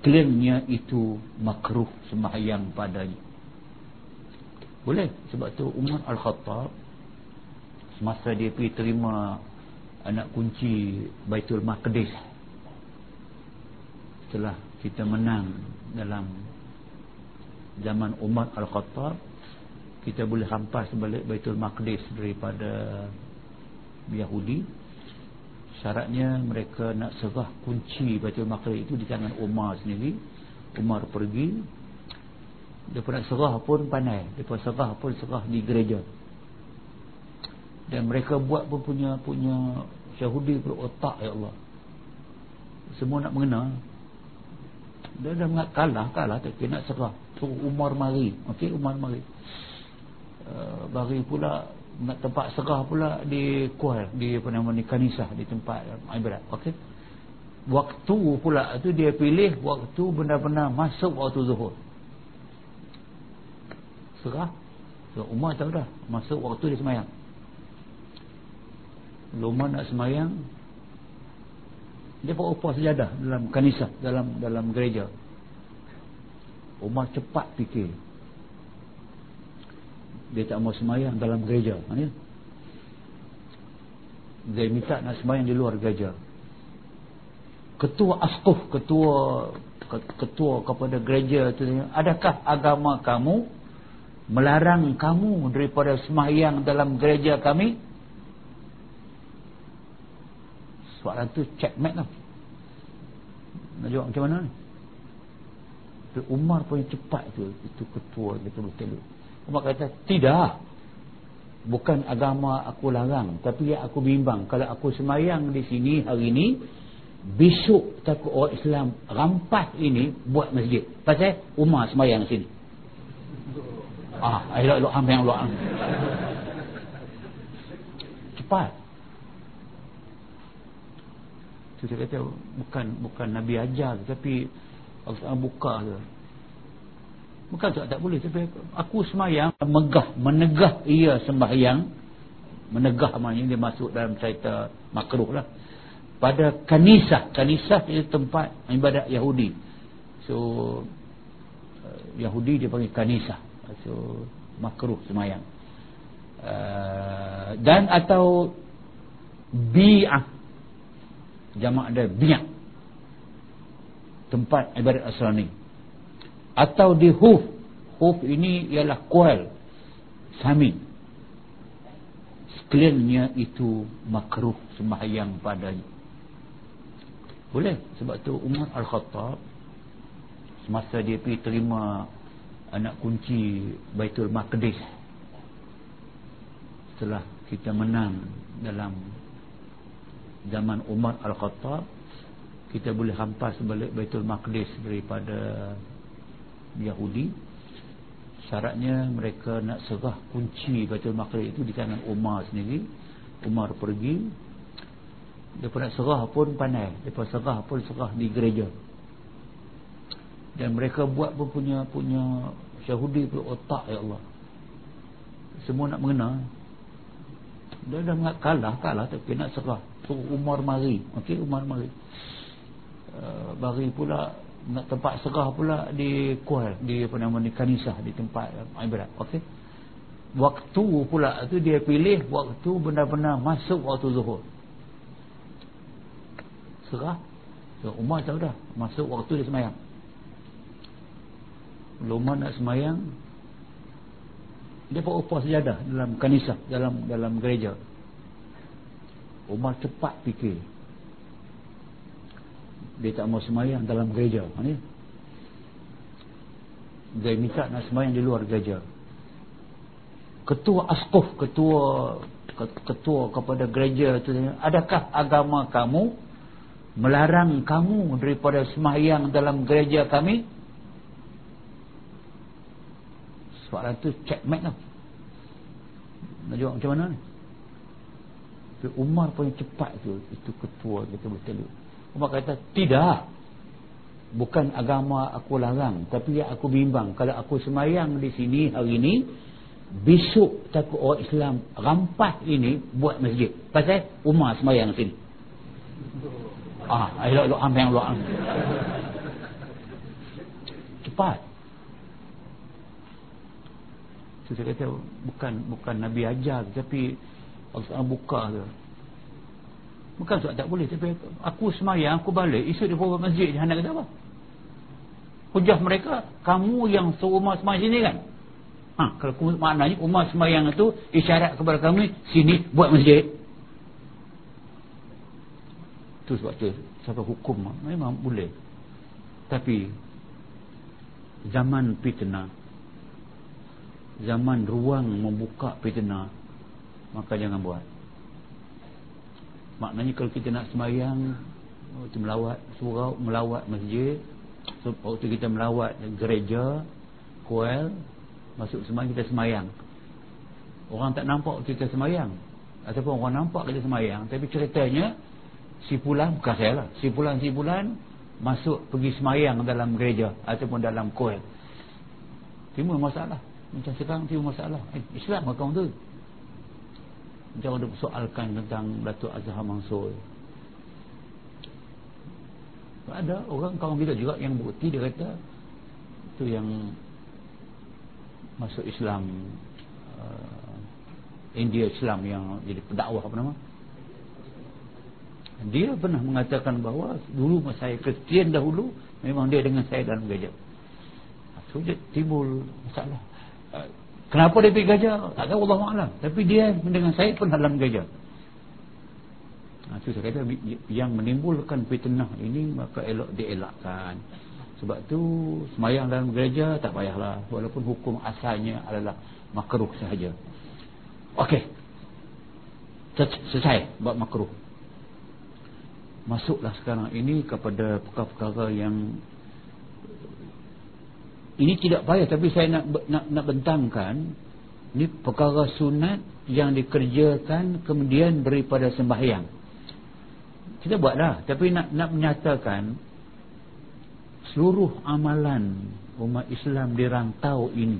Klaimnya itu makruh sembahyang padanya. Boleh? Sebab tu Umar Al-Khattab semasa dia pergi terima anak kunci Baitul Maqdis setelah kita menang dalam zaman Umar Al-Khattab kita boleh hampas balik Baitul Maqdis daripada Yahudi. Syaratnya mereka nak serah kunci Baitul Maqdis itu di tangan Umar sendiri. Umar pergi. Dia pun nak serah pun pandai. Dia pun serah pun serah di gereja dan mereka buat pun punya punya syahudi pun otak ya Allah. Semua nak mengenal dia dah nak kalah kalah tapi nak serah. So, Umar mari. Ok Umar mari. Uh, bagi pula nak tempat serah pula di kual di apa nama ni kanisah di tempat ibadat okey. Waktu pula tu dia pilih waktu benar-benar masuk waktu zuhur. Serah. So, Umar tahu dah masuk waktu dia semayang Umar nak semayang dia buat upah sejadah dalam kanisah dalam dalam gereja. Umar cepat fikir. Dia tak mau semayang dalam gereja ya? dia minta nak semayang di luar gereja. Ketua askuf ketua ketua kepada gereja itu adakah agama kamu melarang kamu daripada semayang dalam gereja kami soalan tu checkmate lah. Nak jawab macam mana ni? Umar pun cepat tu itu ketua betul-betul Umar kata tidak. Bukan agama aku larang tapi yang aku bimbang. Kalau aku semayang di sini hari ini besok takut orang Islam rampas ini buat masjid. Pasal Umar semayang di sini. Ah elok elok ham yang cepat tu saya kata bukan bukan Nabi ajar tapi Allah buka tu. Bukan tak, tak boleh tapi aku semayang megah menegah ia sembahyang. Menegah maknanya dia masuk dalam cerita makruh lah. Pada kanisah kanisah itu tempat ibadat Yahudi. So uh, Yahudi dia panggil kanisah. So makruh semayang. Uh, dan atau bi'ah jamak dia bi'ah tempat ibadat asrani atau di huf huf ini ialah kual. Sami. Sekaliannya itu makruh sembahyang padanya. Boleh. Sebab tu Umar Al-Khattab semasa dia pergi terima anak kunci Baitul Maqdis setelah kita menang dalam zaman Umar Al-Khattab kita boleh hampas balik Baitul Maqdis daripada Yahudi. Syaratnya mereka nak serah kunci Baitul Maqdis itu di tangan Umar sendiri. Umar pergi dia nak serah pun pandai dia serah pun serah di gereja. Dan mereka buat pun punya punya Yahudi pun otak ya Allah. Semua nak mengenal dia dah kalah kalah tapi nak serah Umar mari. Okey Umar mari. Uh, mari pula nak tempat serah pula di kual di apa nama ni kanisah di tempat ibadat okey? Waktu pula tu dia pilih waktu benar-benar masuk waktu zuhur. Serah? So, Umar tahu dah masuk waktu dia semayang. Umar nak semayang dia buat upah sejadah dalam kanisah dalam dalam gereja Umar cepat fikir. Dia tak mau semayang dalam gereja. Ha, ni. Dia minta nak semayang di luar gereja. Ketua askuf ketua ketua kepada gereja tu adakah agama kamu melarang kamu daripada semayang dalam gereja kami? Soalan tu checkmate lah. Nak jawab macam mana ni Umar pun cepat tu itu ketua kita betul Umar kata tidak. Bukan agama aku larang tapi yang aku bimbang. Kalau aku semayang di sini hari ini besok takut orang Islam rampas ini buat masjid. Pasal Umar semayang sini. Ah ayo lo am yang lo am cepat. So, saya kata bukan bukan Nabi ajar tapi Allah buka tu Bukan sebab tak boleh tapi aku semayang aku balik isu di bawah masjid dia nak kata apa? Hujah mereka kamu yang suruh Umar semayang sini kan? Ha, kalau maknanya Umar semayang itu isyarat kepada kami sini buat masjid. Itu sebab tu satu hukum memang boleh. Tapi zaman fitnah zaman ruang membuka fitnah maka jangan buat. Maknanya kalau kita nak semayang waktu melawat surau melawat masjid waktu kita melawat gereja kuil masuk semayang kita semayang. Orang tak nampak kita semayang. Ataupun orang nampak kita semayang tapi ceritanya si pulang bukan saya lah si pulang si pulang masuk pergi semayang dalam gereja ataupun dalam kuil. Timbul masalah. Macam sekarang timbul masalah. Eh, Islam kau tu Jangan ada persoalkan tentang Datuk Azhar Mansur. Ada orang kawan kita juga yang bukti Dia kata Itu yang Masuk Islam uh, India Islam yang jadi pendakwah apa nama. Dia pernah mengatakan bahawa Dulu masa saya Kristian dahulu Memang dia dengan saya dalam gereja So timbul masalah. Uh, Kenapa dia pergi gajah? Tak tahu Allah Alam. Tapi dia dengan saya pun dalam gajah. Nah, itu saya kata yang menimbulkan fitnah ini maka elok dielakkan. Sebab tu semayang dalam gereja tak payahlah. Walaupun hukum asalnya adalah makruh sahaja. Okey. Selesai buat makruh. Masuklah sekarang ini kepada perkara-perkara yang ini tidak payah tapi saya nak nak, nak bentangkan ini perkara sunat yang dikerjakan kemudian daripada sembahyang. Kita buatlah tapi nak nak menyatakan seluruh amalan umat Islam di rantau ini.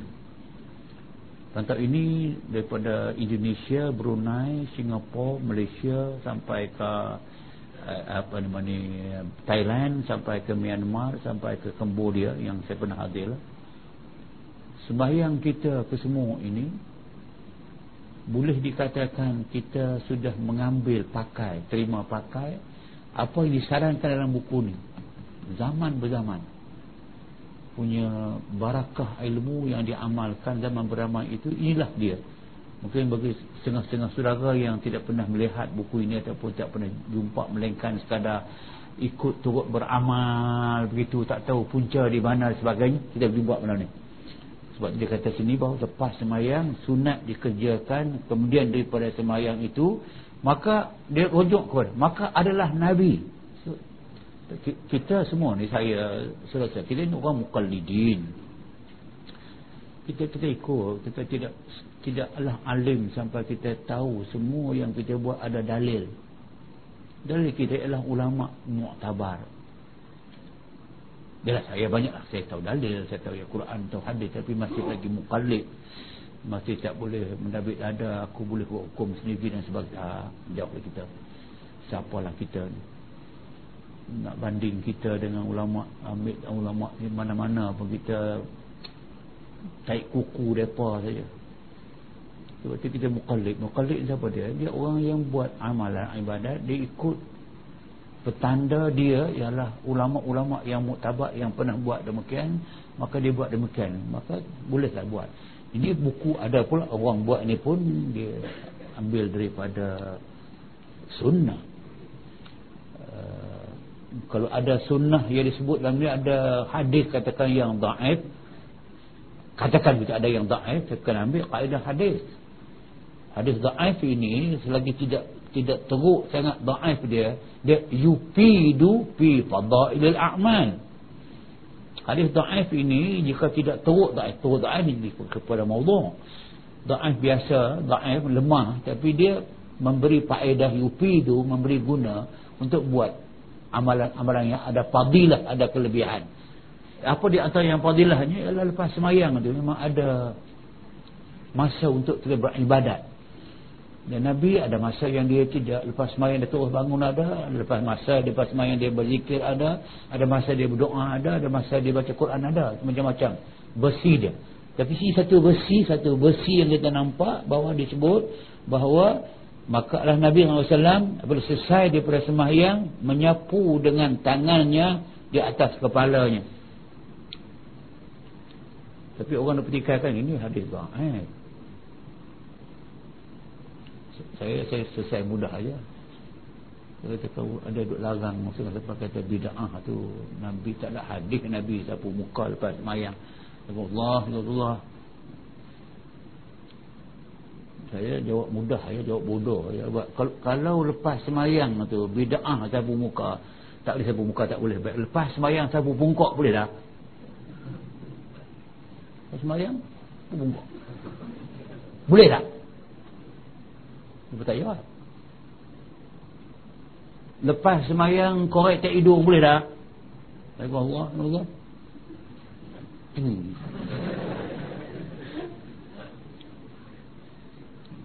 Rantau ini daripada Indonesia, Brunei, Singapura, Malaysia sampai ke apa nama ni Thailand sampai ke Myanmar sampai ke Cambodia yang saya pernah hadir lah. sembahyang kita kesemua ini boleh dikatakan kita sudah mengambil pakai terima pakai apa yang disarankan dalam buku ni. Zaman berzaman. Punya barakah ilmu yang diamalkan zaman beramai itu inilah dia mungkin bagi setengah-setengah saudara yang tidak pernah melihat buku ini ataupun tidak pernah jumpa melainkan sekadar ikut turut beramal begitu tak tahu punca di mana dan sebagainya kita berjumpa benda ni. Sebab dia kata sini bahawa lepas semayang sunat dikerjakan kemudian daripada semayang itu maka dia rujuk kepada maka adalah Nabi. So, kita semua ni saya selesai kita ni orang mukallidin. Kita kita ikut kita tidak tidaklah alim sampai kita tahu semua yang kita buat ada dalil. Dalil kita ialah ulama mu'tabar. Yalah saya banyak lah saya tahu dalil saya tahu ya Quran tahu hadis tapi masih lagi mukallid masih tak boleh mendabit ada aku boleh buat hukum sendiri dan sebagainya. Ah, jawab kita. Siapalah kita? Ni nak banding kita dengan ulama ambil ulama di mana-mana pun kita taik kuku depa saja sebab tu kita mukallid mukallid siapa dia? Dia orang yang buat amalan ibadat. Dia ikut petanda dia ialah ulama-ulama yang muktabak yang pernah buat demikian maka dia buat demikian. Maka bolehlah buat. Ini buku ada pula orang buat ni pun dia ambil daripada sunnah. Uh, kalau ada sunnah yang disebut dalam ni ada hadis katakan yang daif. Katakan kita ada yang daif kena ambil kaedah hadis hadis daif ini selagi tidak tidak teruk sangat daif dia dia yufidu fi fadailil a'mal. Hadis daif ini jika tidak teruk daif teruk daif ini kepada maudhu. Daif biasa daif lemah tapi dia memberi faedah yufidu memberi guna untuk buat amalan-amalan yang ada fadilah ada kelebihan. Apa di antara yang fadilahnya ialah lepas semayang itu memang ada masa untuk kita beribadat dan Nabi ada masa yang dia tidak lepas semayang dia terus bangun ada lepas masa lepas semayang dia berzikir ada ada masa dia berdoa ada ada masa dia baca Quran ada macam-macam. Besi dia. Tapi si satu besi satu besi yang kita nampak bahawa disebut bahawa maka Allah Nabi SAW selesai daripada semayang menyapu dengan tangannya di atas kepalanya. Tapi orang nak petikaikan ini hadis eh saya saya selesai mudah aja. Kalau kita ada duk larang. Maksudnya lepas kata bid'ah tu. Nabi tak ada hadis Nabi. Sapu muka lepas mayang Allah Allah saya jawab mudah saya jawab bodoh. Ya. kalau, kalau lepas semayang tu bid'ah sapu muka tak boleh sapu muka tak boleh. Lepas semayang sapu bungkok boleh tak? Lepas semayang bungkok boleh tak tak jawab. Lepas semayang korek tak hidung boleh tak? Baik Allah, Allah. Hmm.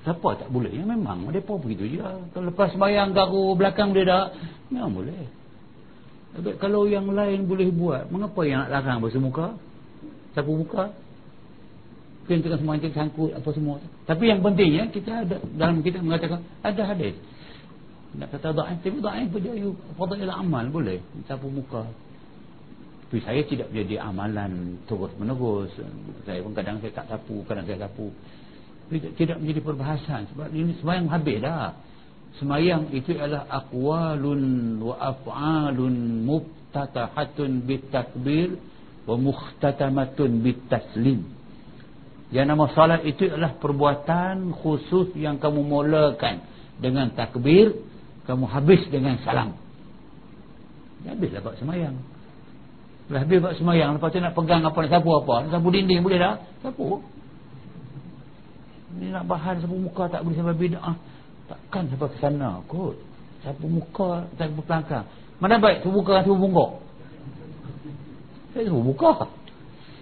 Siapa tak boleh? Ya memang mereka begitu je. Kalau lepas semayang garu belakang dia tak, memang boleh. Tapi kalau yang lain boleh buat, mengapa yang nak larang bersemuka? Sapu muka? Mungkin kita semua yang sangkut apa semua. Tapi yang pentingnya kita ada dalam kita mengatakan ada hadis. Nak kata dhaif tapi dhaif pun dia fadail amal boleh sapu muka. Tapi saya tidak jadi amalan terus menerus. Saya pun kadang saya tak sapu, kadang saya sapu. Tidak, tidak menjadi perbahasan sebab ini semayang habis dah. Semayang itu adalah aqwalun wa af'alun muftatahatun bitakbir wa mukhtatamatun bitaslim. Yang nama salat itu adalah perbuatan khusus yang kamu mulakan dengan takbir, kamu habis dengan salam. Habislah buat semayang. Lepas habis buat semayang, lepas tu nak pegang apa, nak sapu apa? Nak sapu dinding boleh tak? Sapu. Ini nak bahan sapu muka tak boleh sampai bida'ah. Takkan sampai ke sana kot. Sapu muka, sapu pelangkang. Mana baik sapu muka, sapu bungkuk? Saya sapu muka.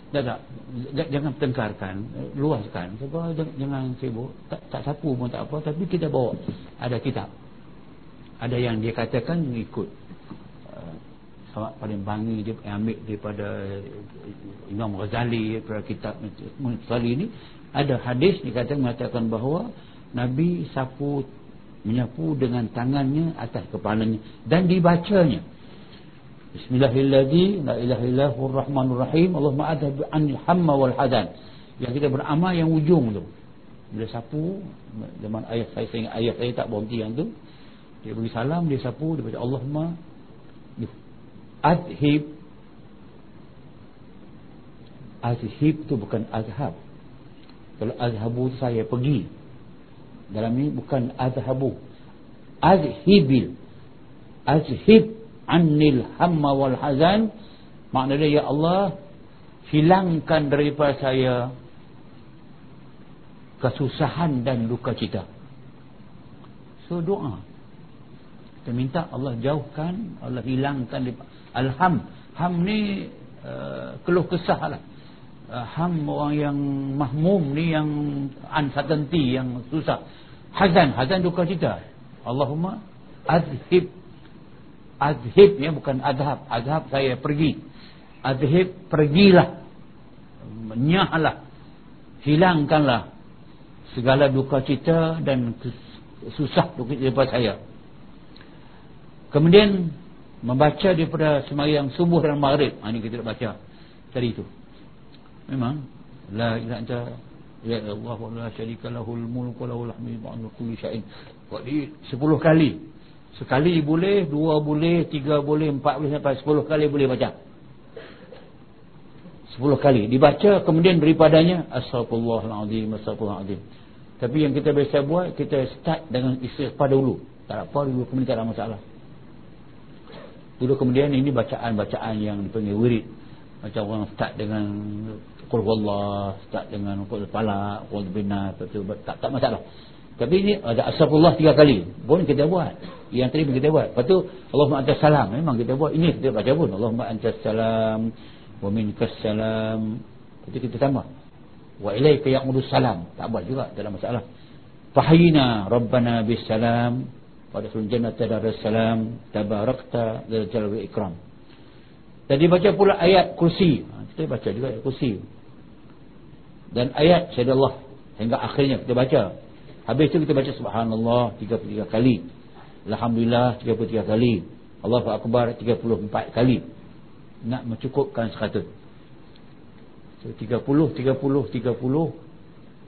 Tak tak. Jangan tengkarkan luaskan. Sebab jangan sibuk. Tak, tak sapu pun tak apa. Tapi kita bawa. Ada kitab. Ada yang dia katakan ikut. Uh, paling bangi dia ambil daripada Imam Ghazali daripada kitab Ghazali ini ada hadis dikatakan mengatakan bahawa Nabi sapu menyapu dengan tangannya atas kepalanya dan dibacanya Bismillahirrahmanirrahim. Allahumma adhab anil hamma wal hadan. Yang kita beramal yang ujung tu. Bila sapu zaman ayah saya saya ayah saya tak berhenti yang tu. Dia beri salam dia sapu dia baca Allahumma adhib. Adhib tu bukan azhab kalau azhabu saya pergi. Dalam ini bukan azhabu azhibil azhib annil hamma wal hazan. Maknanya ya Allah hilangkan daripada saya kesusahan dan duka cita so doa. Kita minta Allah jauhkan Allah hilangkan alham. Ham ni uh, keluh kesah lah. Uh, ham orang yang mahmum ni yang uncertainty yang susah. Hazan. Hazan duka cita Allahumma azhib azhib ya bukan adhab. Adhab saya pergi. Azhib pergilah. Menyahlah. Hilangkanlah segala duka cita dan susah duka cita daripada saya. Kemudian membaca daripada semayang subuh dan maghrib. Ha, ini kita baca. Tadi itu memang la ilaha illa ya Allah wa la syarika lahul mulku lahul hamdu wa kulli di 10 kali sekali boleh dua boleh tiga boleh empat boleh sampai 10 kali boleh baca 10 kali dibaca kemudian daripadanya astagfirullahalazim astagfirullahalazim tapi yang kita biasa buat kita start dengan istighfar dulu tak apa dulu kemudian tak ada masalah dulu kemudian ini bacaan-bacaan yang dipanggil wirid macam orang start dengan Qul Allah start dengan Qul Falak Qul Bina tak, tak masalah tapi ini ada astagfirullah tiga kali. Pun kita buat. Yang tadi kita buat. Lepas tu Allahumma antas salam. Memang kita buat. Ini kita baca pun. Allahumma antas salam wa minkas salam. Itu kita tambah. Wa ilaika ya'udus salam. Tak buat juga dalam masalah. Fahayina rabbana bis salam pada surah jannah darussalam. Tabarakta dzal jalali ikram. Dan baca pula ayat kursi. Ha, kita baca juga ayat kursi. Dan ayat syahadat Allah hingga akhirnya kita baca habis itu kita baca subhanallah 33 kali. Alhamdulillah 33 kali. Allahu akbar 34 kali. Nak mencukupkan 100 so 30 30 30 30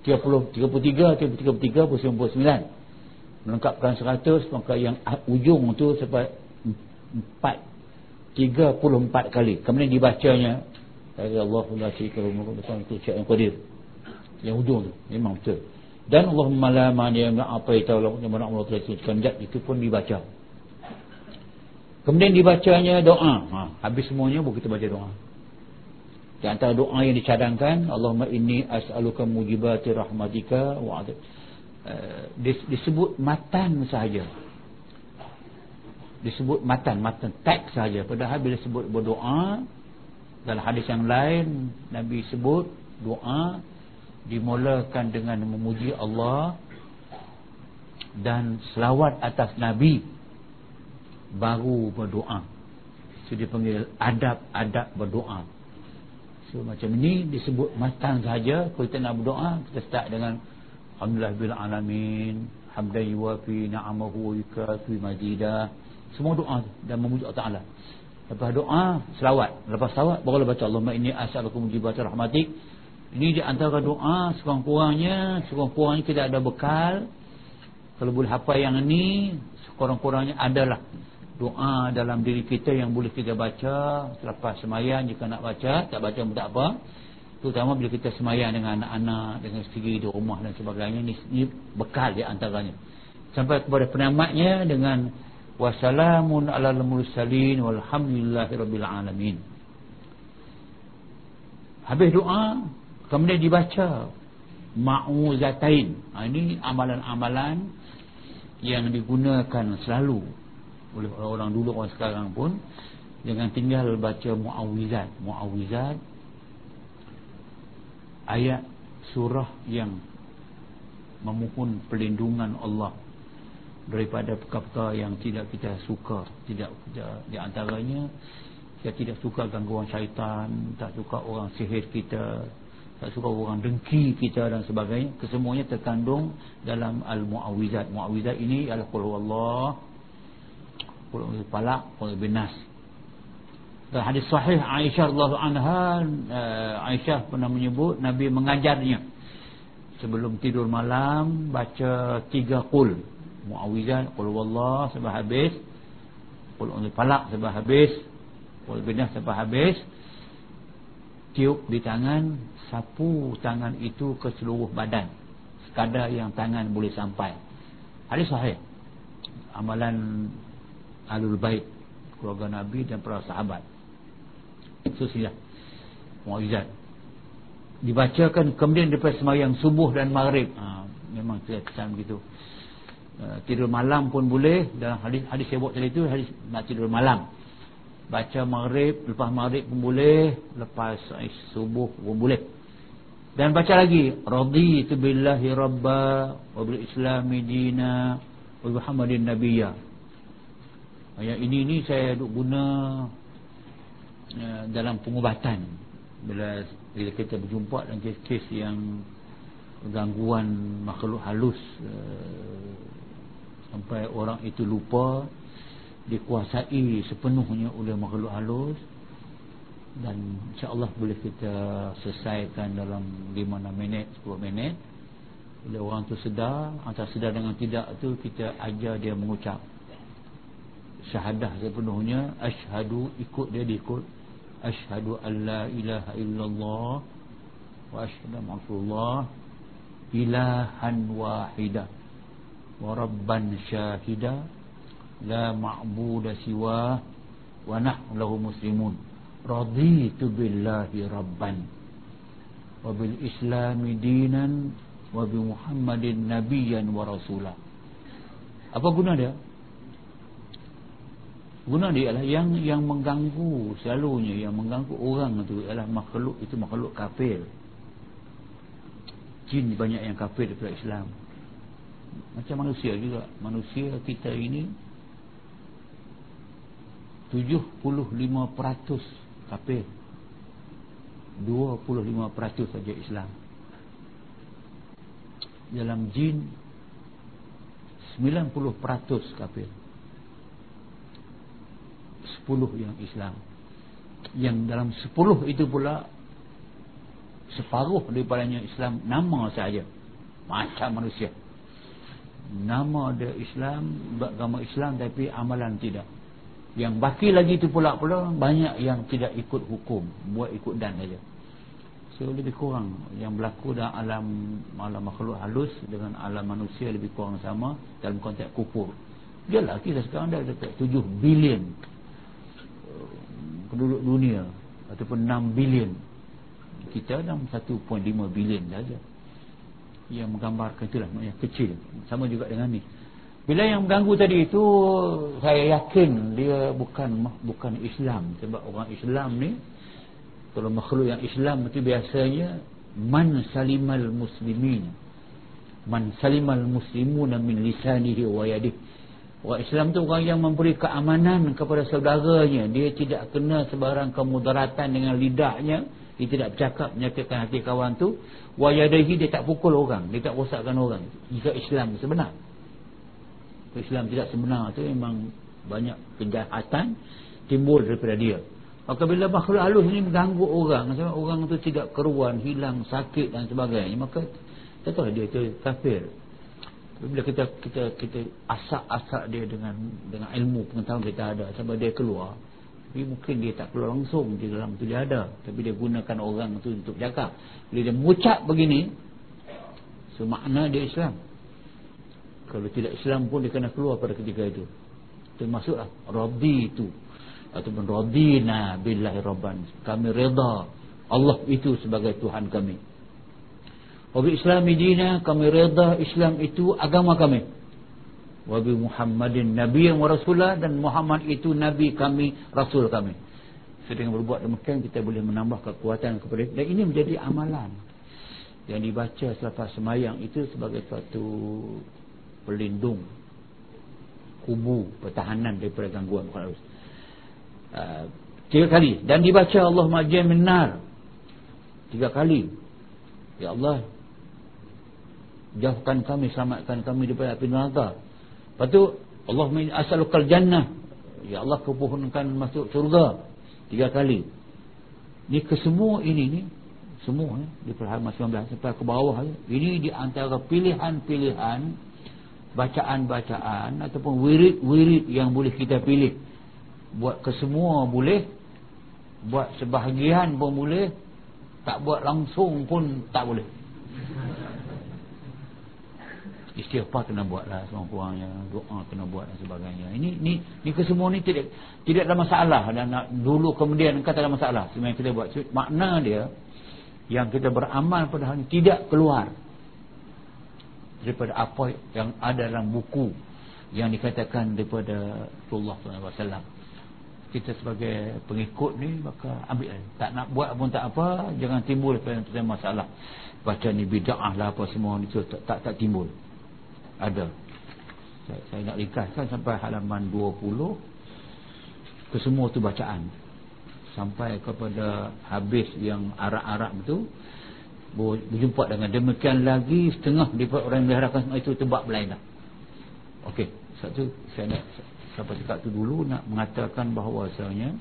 33 33 99 melengkapkan 100 maka yang ujung tu sampai 4 34 kali. Kemudian dibacanya ya Allah yang qadir. Yang ujung tu memang betul dan Allahumma la mani yang apa itu Allah yang mana Allah telah sebutkan itu pun dibaca. Kemudian dibacanya doa. Ha, habis semuanya baru kita baca doa. Di antara doa yang dicadangkan Allahumma inni as'aluka mujibati rahmatika wa adab. Eh, disebut matan sahaja. Disebut matan matan teks sahaja. Padahal bila sebut berdoa dalam hadis yang lain Nabi sebut doa dimulakan dengan memuji Allah dan selawat atas Nabi baru berdoa. So dipanggil adab-adab berdoa. So macam ini disebut matan sahaja. Kalau kita nak berdoa kita start dengan Alhamdulillah bil alamin hamdan yuwafi ni'amahu wa yukafi majidah semua doa dan memuji Allah Taala. Lepas doa selawat. Lepas selawat baru baca Allahumma inni as'aluka mujibati rahmatik ini di antara doa sekurang-kurangnya. Sekurang-kurangnya kita ada bekal. Kalau boleh hafal yang ini sekurang-kurangnya adalah doa dalam diri kita yang boleh kita baca. Selepas semayang jika nak baca tak baca pun tak apa. Terutama bila kita semayang dengan anak-anak dengan isteri di rumah dan sebagainya ini, ini bekal di antaranya. Sampai kepada penamatnya dengan wassalamun ala mursalin walhamdulillahi rabbil alamin. Habis doa kemudian dibaca. Ma'uzatain ha, ini amalan-amalan yang digunakan selalu oleh orang-orang dulu orang sekarang pun jangan tinggal baca mu'awizat mu'awizat ayat surah yang memohon perlindungan Allah daripada perkara-perkara yang tidak kita suka tidak kita, di antaranya Kita tidak suka gangguan syaitan, tak suka orang sihir kita, tak suka orang dengki kita dan sebagainya. Kesemuanya terkandung dalam Al-Mu'awizat. Mu'awizat ini adalah Qul Allah, Qul Falak, Qul Binas. Dan hadis sahih Aisyah radhiyallahu anha uh, Aisyah pernah menyebut Nabi mengajarnya sebelum tidur malam baca tiga qul muawizat qul wallah sampai habis qul ul falak sampai habis qul binas sampai habis tiup di tangan sapu tangan itu ke seluruh badan. Sekadar yang tangan boleh sampai. Hadis sahih. Amalan alul bait keluarga nabi dan para sahabat. Itu silah mu'izat. Dibacakan kemudian daripada semayang subuh dan maghrib. Ha, memang saya kesan begitu. Uh, tidur malam pun boleh. Dalam hadis hadis saya buat tadi itu hadis nak tidur malam. Baca maghrib lepas maghrib pun boleh. Lepas subuh pun boleh dan baca lagi raditu billahi rabba wa bil islami dina wa muhammadin nabiyya. Ayat ini ni saya duk guna uh, dalam pengubatan. Bila bila kita berjumpa dengan kes-kes yang gangguan makhluk halus uh, sampai orang itu lupa dikuasai sepenuhnya oleh makhluk halus dan insyaAllah boleh kita selesaikan dalam 5-6 minit 10 minit. Bila orang tu sedar antara sedar dengan tidak tu kita ajar dia mengucap. Syahadah sepenuhnya ashadu ikut dia diikut. Ashhadu an la ilaha illallah Wa ashhadu ma'afullah Ilahan wahidah Wa rabban syahidah La ma'buda siwa Wa nahlahu muslimun Raditu billahi rabban. Wa bil islami dinan Wa bi muhammadin nabiyan wa rasulah. Apa guna dia? guna dia adalah yang yang mengganggu selalunya yang mengganggu orang itu adalah makhluk itu makhluk kafir. Jin banyak yang kafir daripada Islam. Macam manusia juga. Manusia kita ini 75% kafir 25% saja Islam. Dalam jin 90% kafir. Sepuluh yang Islam. Yang dalam sepuluh itu pula separuh daripadanya Islam nama saja. Macam manusia. Nama dia Islam agama Islam tapi amalan tidak yang baki lagi itu pula pula banyak yang tidak ikut hukum. Buat ikut dan saja so lebih kurang. Yang berlaku dalam alam alam makhluk halus dengan alam manusia lebih kurang sama dalam konteks kufur. Dia lah kita sekarang dah dekat 7 bilion penduduk dunia ataupun 6 bilion. Kita dalam 1.5 bilion saja. Yang menggambarkan itulah maknanya kecil. Sama juga dengan ni bila yang mengganggu tadi itu saya yakin dia bukan bukan Islam sebab orang Islam ni kalau makhluk yang Islam itu biasanya man salimal muslimin man salimal muslimuna min lisanihi wa yadihi Orang Islam tu orang yang memberi keamanan kepada saudaranya. Dia tidak kena sebarang kemudaratan dengan lidahnya. Dia tidak bercakap menyakitkan hati kawan tu. Wayadahi dia tak pukul orang. Dia tak rosakkan orang. Jika Islam sebenar. Islam tidak sebenar tu memang banyak kejahatan timbul daripada dia. Maka bila makhluk halus ni mengganggu orang. Sebab orang tu tidak keruan, hilang, sakit dan sebagainya. Maka tak tahu dia tu kafir bila kita kita kita asak-asak dia dengan dengan ilmu pengetahuan kita ada sampai dia keluar tapi mungkin dia tak keluar langsung di dalam tu dia ada tapi dia gunakan orang tu untuk cakap bila dia mengucap begini semakna dia Islam kalau tidak Islam pun dia kena keluar pada ketika itu. Termasuklah Rabbi itu ataupun Rabbina billahi rabban. Kami reda Allah itu sebagai Tuhan kami. Wabi islami dina kami reda Islam itu agama kami. Wabi Muhammadin Nabi yang Rasulah dan Muhammad itu Nabi kami, Rasul kami. Sedang berbuat demikian kita boleh menambah kekuatan kepada dan ini menjadi amalan yang dibaca selepas semayang itu sebagai suatu pelindung kubu pertahanan daripada gangguan bukan harus. Uh, tiga kali. Dan dibaca Allah majin minar. Tiga kali. Ya Allah jauhkan kami selamatkan kami daripada api neraka. Lepas tu Allah asalukal jannah. Ya Allah kupohonkan masuk surga tiga kali. Ni kesemua ini ni semua ni di perhalaman 19 sampai ke bawah ni ini di antara pilihan-pilihan bacaan-bacaan ataupun wirid-wirid yang boleh kita pilih. Buat kesemua boleh buat sebahagian pun boleh tak buat langsung pun tak boleh. Istighfar kena buatlah seorang-kurangnya doa kena buat dan sebagainya. Ini ni ni kesemua ni tidak tidak ada masalah. Dan nak, dulu kemudian kata ada masalah. Sebenarnya kita buat makna dia yang kita beramal pada hari tidak keluar daripada apa yang ada dalam buku yang dikatakan daripada Rasulullah SAW kita sebagai pengikut ni maka ambil tak nak buat pun tak apa jangan timbul masalah. Baca ni bid'ah lah apa semua ni tak, tak, tak timbul. Ada. Saya, saya nak ringkaskan sampai halaman 20 kesemua tu bacaan. Sampai kepada habis yang arak-arak tu berjumpa dengan demikian lagi setengah daripada orang yang semua itu tebak berlainan. Ok satu saya nak sampai dekat tu dulu nak mengatakan bahawasanya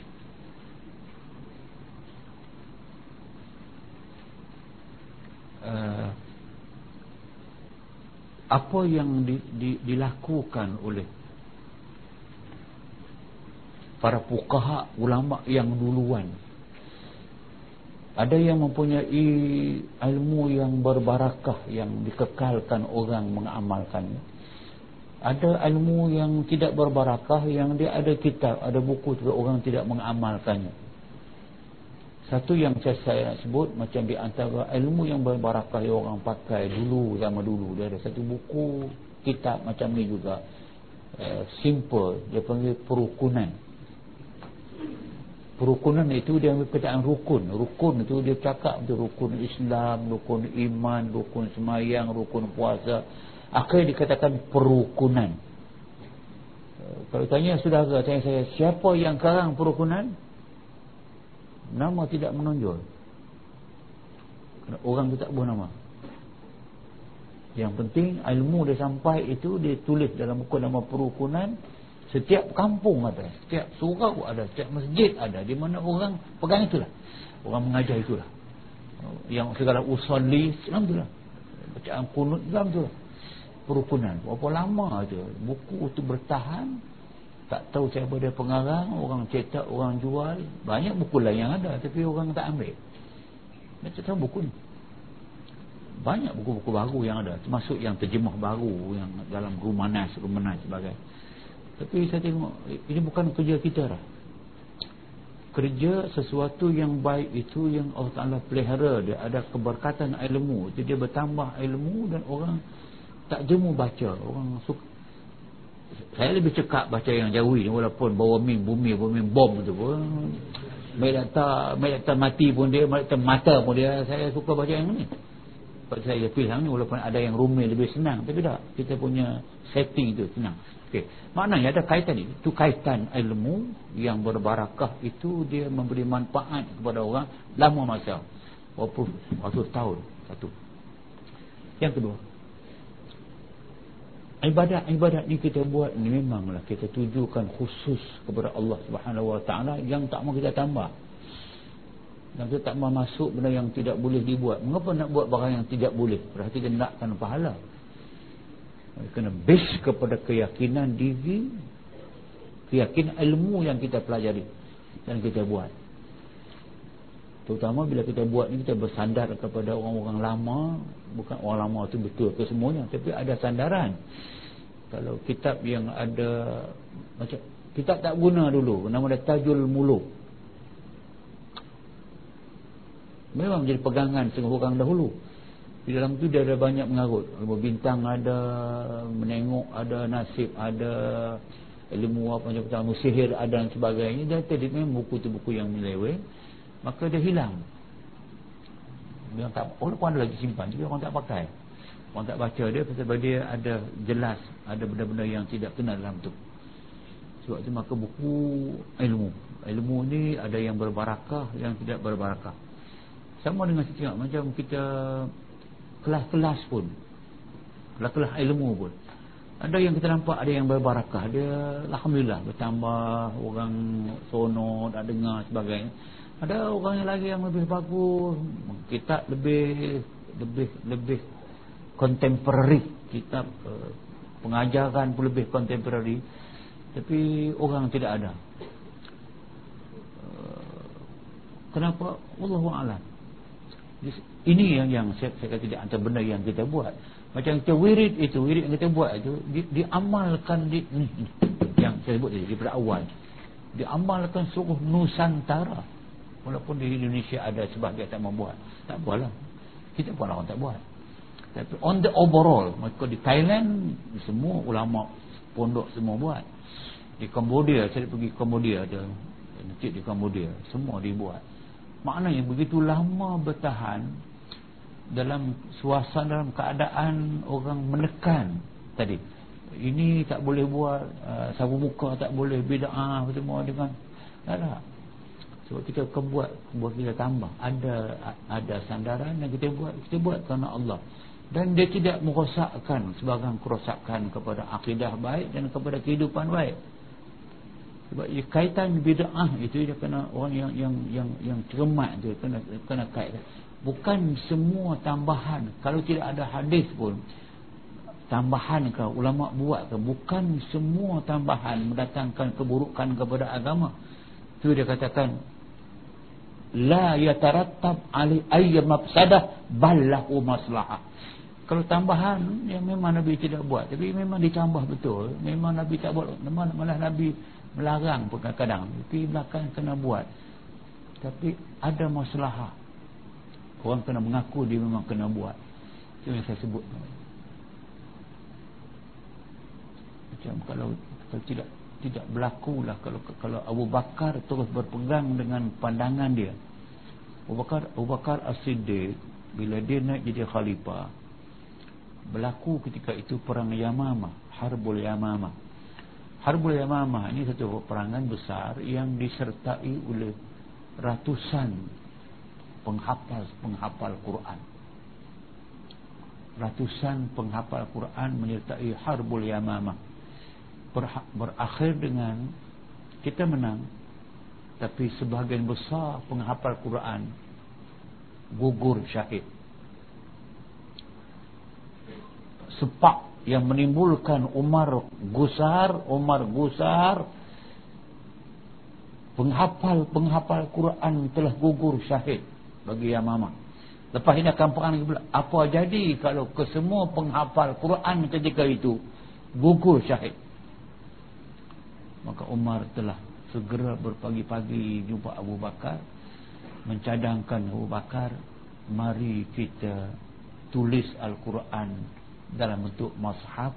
uh, apa yang di, di, dilakukan oleh para pukaha ulama yang duluan ada yang mempunyai ilmu yang berbarakah yang dikekalkan orang mengamalkannya ada ilmu yang tidak berbarakah yang dia ada kitab ada buku juga orang tidak mengamalkannya satu yang saya, saya nak sebut macam di antara ilmu yang berbarakah yang orang pakai dulu zaman dulu. Dia ada satu buku kitab macam ni juga. Uh, simple dia panggil perukunan perukunan itu dia ambil perkataan rukun. Rukun itu dia cakap itu rukun Islam rukun iman rukun semayang rukun puasa. Akhirnya dikatakan perukunan? Uh, kalau tanya saudara tanya saya siapa yang karang perukunan? Nama tidak menonjol. Orang tu tak buah nama. Yang penting ilmu dia sampai itu dia tulis dalam buku nama perukunan setiap kampung ada setiap surau ada setiap masjid ada. Di mana orang pegang itulah. Orang mengajar itulah. Yang segala usalli Alhamdulillah bacaan kunut Alhamdulillah perukunan. Berapa lama tu buku tu bertahan. Tak tahu siapa dia pengarang. Orang cetak orang jual. Banyak buku lain yang ada tapi orang tak ambil. Macam tahu buku ni. Banyak buku-buku baru yang ada. Termasuk yang terjemah baru yang dalam rumanas rumanas sebagai tapi saya tengok ini bukan kerja kita lah kerja sesuatu yang baik itu yang Allah Ta'ala pelihara. Dia ada keberkatan ilmu. Jadi dia bertambah ilmu dan orang tak jemu baca. Orang suka. Saya lebih cekap baca yang jauh ni walaupun bawa min bumi bumi bom tu pun. Melata, melata mati pun dia, melata mata pun dia, saya suka baca yang ni. Sebab saya pilih yang ni, walaupun ada yang rumit lebih senang. Tapi tak, kita punya setting tu senang. Okay. Maknanya ada kaitan ni. Itu kaitan ilmu yang berbarakah itu dia memberi manfaat kepada orang lama masa. Walaupun waktu tahun. Satu. Yang kedua ibadat-ibadat ni kita buat ni memanglah kita tujukan khusus kepada Allah Subhanahu Wa Taala yang tak mau kita tambah. Dan kita tak mau masuk benda yang tidak boleh dibuat. Mengapa nak buat barang yang tidak boleh? Berarti kita nakkan pahala. Kena base kepada keyakinan diri, keyakinan ilmu yang kita pelajari dan kita buat. Terutama bila kita buat ni kita bersandar kepada orang-orang lama, bukan orang lama tu betul ke semuanya, tapi ada sandaran. Kalau kitab yang ada macam kitab tak guna dulu, nama dia Tajul Muluk. Memang menjadi pegangan setengah orang dahulu. Di dalam tu dia ada banyak mengarut. Bintang ada, menengok ada, nasib ada, ilmu apa macam-macam, sihir ada dan sebagainya. Dan tadi memang buku tu buku yang meleweh maka dia hilang. Dia tak orang pun ada lagi simpan tapi orang tak pakai. Orang tak baca dia sebab dia ada jelas ada benda-benda yang tidak kena dalam tu. Sebab itu maka buku ilmu. Ilmu ni ada yang berbarakah yang tidak berbarakah. Sama dengan tengok macam kita kelas-kelas pun. Kelas-kelas ilmu pun. Ada yang kita nampak ada yang berbarakah. Dia Alhamdulillah bertambah orang sono tak dengar sebagainya. Ada orang yang lagi yang lebih bagus. Kita lebih lebih lebih contemporary. Kitab uh, pengajaran pun lebih contemporary. Tapi orang tidak ada. Uh, kenapa? Allahu a'lam ini yang yang saya, saya kata tidak antara benda yang kita buat. Macam kita wirid itu wirid yang kita buat itu di, diamalkan di ni, yang saya sebut tadi daripada awal. Diamalkan seluruh Nusantara. Walaupun di Indonesia ada sebahagian tak membuat tak buatlah. Kita pun orang tak buat. Tapi on the overall maka di Thailand semua ulama pondok semua buat. Di Cambodia saya pergi Cambodia ada di Cambodia semua dibuat maknanya begitu lama bertahan dalam suasana dalam keadaan orang menekan tadi. Ini tak boleh buat uh, sabu muka tak boleh bid'ah semua dengan tak ada. Sebab kita kebuat buat kita tambah. Ada ada sandaran yang kita buat kita buat kerana Allah. Dan dia tidak merosakkan sebagian kerosakan kepada akidah baik dan kepada kehidupan baik sebab ia kaitan bid'ah itu dia kena orang yang yang yang yang cermat tu kena kena kait bukan semua tambahan. Kalau tidak ada hadis pun tambahan ke ulama buat ke bukan semua tambahan mendatangkan keburukan kepada agama. Tu dia katakan la yatarattab ali ayy mafsadah ballahu maslahah. Kalau tambahan yang memang Nabi tidak buat. Tapi memang ditambah betul. Memang Nabi tak buat. Memang malah Nabi melarang pun kadang-kadang. Tapi belakang kena buat. Tapi ada masalah. Orang kena mengaku dia memang kena buat. Itu yang saya sebut. Macam kalau, kalau tidak tidak berlaku lah kalau kalau Abu Bakar terus berpegang dengan pandangan dia. Abu Bakar Abu Bakar As-Siddiq bila dia naik jadi khalifah berlaku ketika itu perang Yamamah Harbul Yamamah Harbul Yamamah ini satu perangan besar yang disertai oleh ratusan penghafal-penghafal Quran. Ratusan penghafal Quran menyertai Harbul Yamamah. Berakhir dengan kita menang tapi sebahagian besar penghafal Quran gugur syahid. Sepak yang menimbulkan Umar gusar Umar gusar. Penghafal-penghafal Quran telah gugur syahid bagi Yamama. Lepas ini akan perang lagi apa jadi kalau kesemua penghafal Quran ketika itu gugur syahid? Maka Umar telah segera berpagi-pagi jumpa Abu Bakar mencadangkan Abu Bakar mari kita tulis Al-Quran dalam bentuk mashaf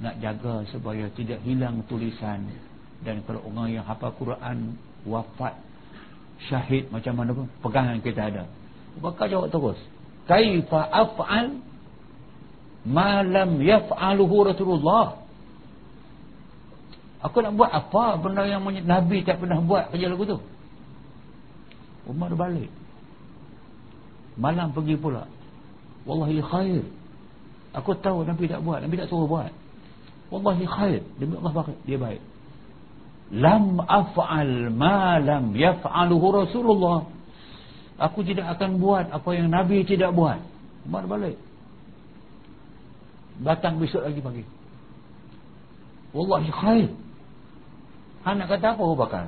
nak jaga supaya tidak hilang tulisan. Dan kalau orang yang hafal Quran wafat syahid macam mana pun pegangan kita ada. Bakal jawab terus. Kaifa af'al ma lam yaf'aluhu Rasulullah? Aku nak buat apa benda yang Nabi tak pernah buat kerja lagu tu? Umar balik. Malam pergi pula. Wallahi khair Aku tahu Nabi tak buat Nabi tak suruh buat. Wallahi khair Demi Allah baik Dia baik. Lam af'al ma lam yaf'aluhu Rasulullah. Aku tidak akan buat Apa yang Nabi tidak buat. Umar balik. Datang besok lagi pagi. Wallahi khair. Han nak kata apa Bakar?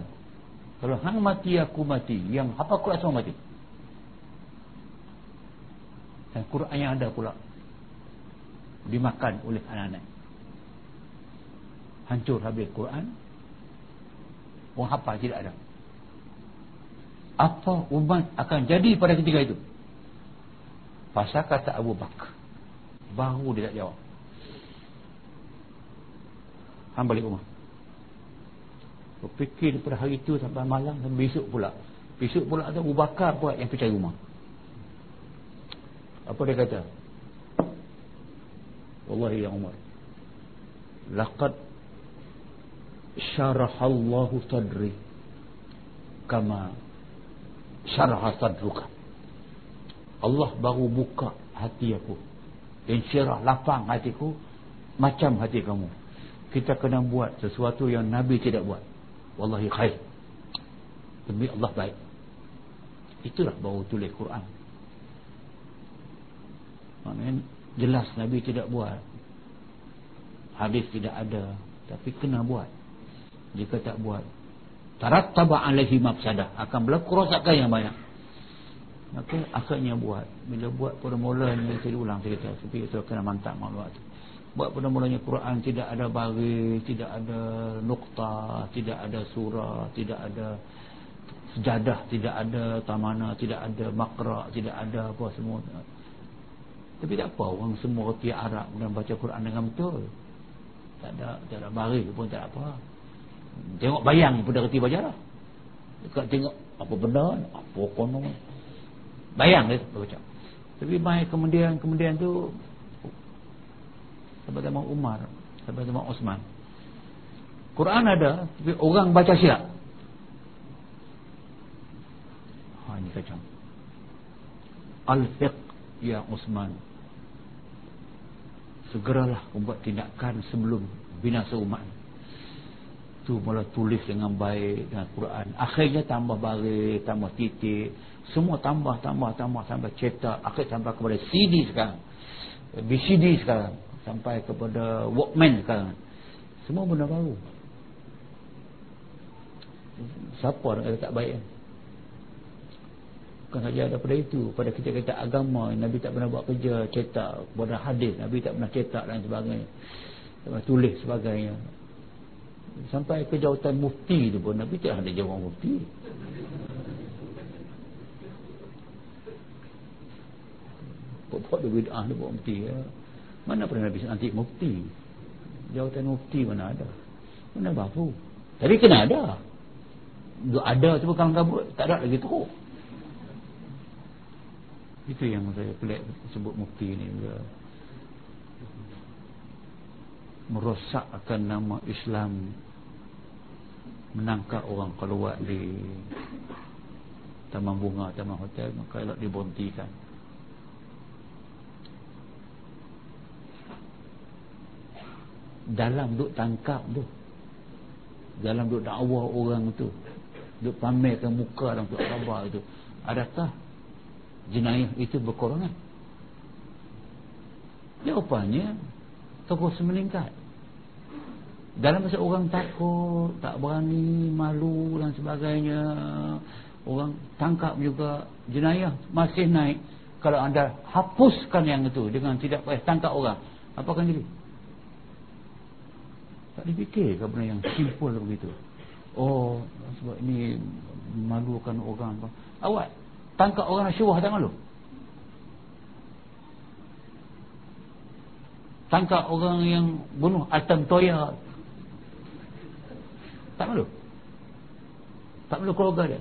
Kalau hang mati aku mati. Yang apa Quran semua mati? Dan Quran yang ada pula dimakan oleh anak-anak. Hancur habis Quran orang hafal tidak ada. Apa umat akan jadi pada ketika itu? Pasal kata Abu Bakar baru dia tak jawab. Han balik rumah. Berfikir daripada hari itu sampai malam dan besok pula. Besok pula ada Abu Bakar pula yang percaya rumah. Apa dia kata Wallahi ya Umar. Laqad syarahallahu sadri kama syaraha sadruka Allah baru buka hati aku. Dan syarah lapang hatiku macam hati kamu. Kita kena buat sesuatu yang Nabi tidak buat. Wallahi khair. Demi Allah baik. Itulah baru tulis Quran. Maknanya jelas Nabi tidak buat. Hadis tidak ada. Tapi kena buat. Jika tak buat. Tarattaba alaihi mafsadah. Akan berlaku kerosakan yang banyak. Maka akhirnya buat. Bila buat pada mula ni saya ulang cerita. Tapi itu kena mantap maklumat tu buat pada mulanya Quran tidak ada baris tidak ada nukta tidak ada surah tidak ada sejadah tidak ada tamana tidak ada makra tidak ada apa semua tapi tak apa orang semua reti Arab dan baca Quran dengan betul. Tak ada tak ada baris pun tak apa. Tengok bayang pun dah reti baca lah dekat tengok apa benda apa konon bayang dia baca. Tapi mai kemudian kemudian tu sahabat Imam Umar sahabat Imam Osman. Quran ada tapi orang baca silap ha ini kacau. Al-fiqh ya Osman segeralah membuat tindakan sebelum binasa umat. Tu mula tulis dengan baik dengan Quran. Akhirnya tambah baris tambah titik. Semua tambah tambah tambah sampai cetak. Akhir sampai kepada CD sekarang. BCD sekarang. Sampai kepada Walkman sekarang. Semua benda baru. Siapa yang tak baik kan bukan saja daripada itu pada kita-kita agama Nabi tak pernah buat kerja cetak pada hadis Nabi tak pernah cetak dan sebagainya. Tulis sebagainya. Sampai ke jawatan mufti tu pun Nabi tak ada jawab mufti. Buat dia bid'ah dia buat mufti ya. mana pernah Nabi nanti mufti? Jawatan mufti mana ada? Mana baru tadi kena ada. Duk ada tu bukan kabut tak ada lagi teruk itu yang saya pelik sebut mufti ni dia merosakkan nama Islam menangkap orang keluar di taman bunga, taman hotel maka elok dibontikan. Dalam duk tangkap tu dalam duk dakwah orang tu duk pamerkan muka dalam tu khabar itu adakah jenayah itu berkorongan jawapannya terus meningkat dalam masa orang takut tak berani malu dan sebagainya orang tangkap juga jenayah masih naik. Kalau anda hapuskan yang itu dengan tidak payah tangkap orang apa akan jadi? Tak dipikir ke benda yang simple begitu? Oh sebab ini malukan orang awak tangkap orang syurah tak malu? Tangkap orang yang bunuh Atam Toya? Tak malu? Tak malu keluarga dia?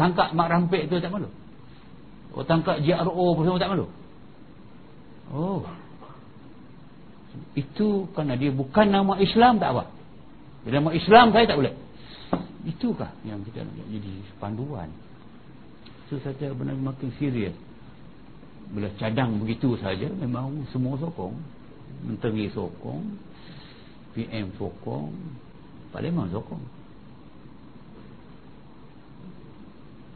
Tangkap Mak Rampik tu tak malu? Oh, tangkap JRO pun semua tak malu? Oh. Itu kerana dia bukan nama Islam tak apa. Bila nama Islam saya tak boleh itukah yang kita nak jadi panduan. Itu saja benar makin serius. Bila cadang begitu saja memang semua sokong. Menteri sokong PM sokong Parlimen sokong.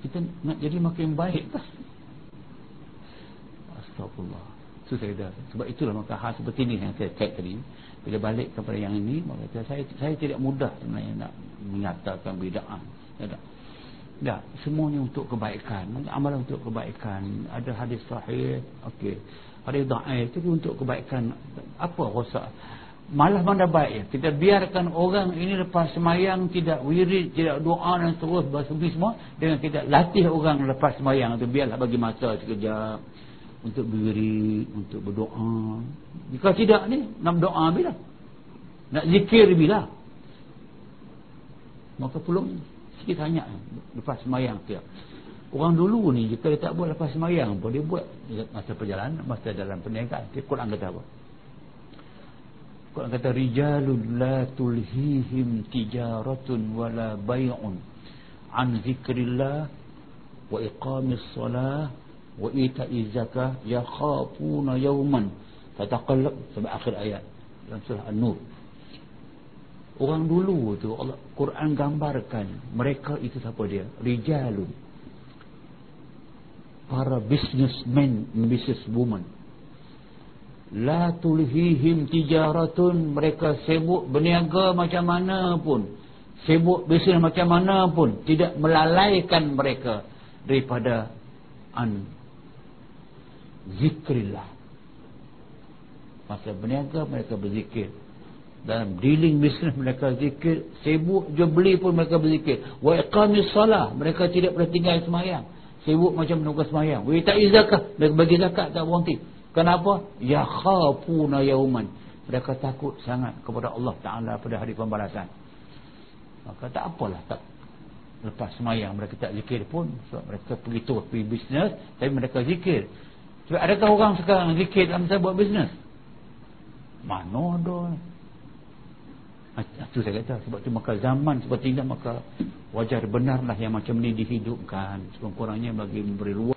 Kita nak jadi makin baik kan astagfirullah. Itu saya dah sebab itulah maka hal seperti ini yang saya cek tadi. Bila balik kepada yang ini maka saya saya tidak mudah sebenarnya nak menyatakan bida'ah ya tak Ya, semuanya untuk kebaikan. Amalan untuk kebaikan. Ada hadis sahih, okey. Hadis dhaif itu untuk kebaikan. Apa rosak? malah mana baik kita biarkan orang ini lepas semayang tidak wirid tidak doa dan terus bersubi semua dengan kita latih orang lepas semayang itu biarlah bagi masa sekejap untuk berdiri untuk berdoa jika tidak ni nak doa bila nak zikir bila maka pulung sikit hanya lepas semayang dia orang dulu ni jika dia tak buat lepas semayang pun dia buat masa perjalanan masa dalam perniagaan. Dia Quran kata apa? Quran kata rijalun la tulhihim tijaratun wala bay'un an zikrillah wa iqamis salah wa ita'iz zakah yakhafuna yawman. Tataqallab sampai akhir ayat dalam surah An-Nur. Orang dulu tu Allah Quran gambarkan mereka itu siapa dia? Rijalun. Para businessmen, businesswoman. La tulhihim tijaratun. Mereka sibuk berniaga macam mana pun. Sibuk bisnes macam mana pun. Tidak melalaikan mereka Daripada an Zikrillah. Masa berniaga mereka berzikir Dalam dealing bisnes mereka zikir Sibuk jual beli pun mereka berzikir Wa iqamis salah Mereka tidak pernah tinggal semayang Sibuk macam menunggu semayang Wa ita'iz zakah Mereka bagi zakat tak berhenti Kenapa? Ya khafuna yauman. Mereka takut sangat kepada Allah Taala pada hari pembalasan. Maka tak apalah tak lepas semayang mereka tak zikir pun sebab mereka pergi tu pergi bisnes tapi mereka zikir. Sebab adakah orang sekarang zikir dalam saya buat bisnes? Mana ada? Itu saya kata sebab tu maka zaman seperti ini maka wajar benarlah yang macam ni dihidupkan. Sekurang-kurangnya bagi memberi ruang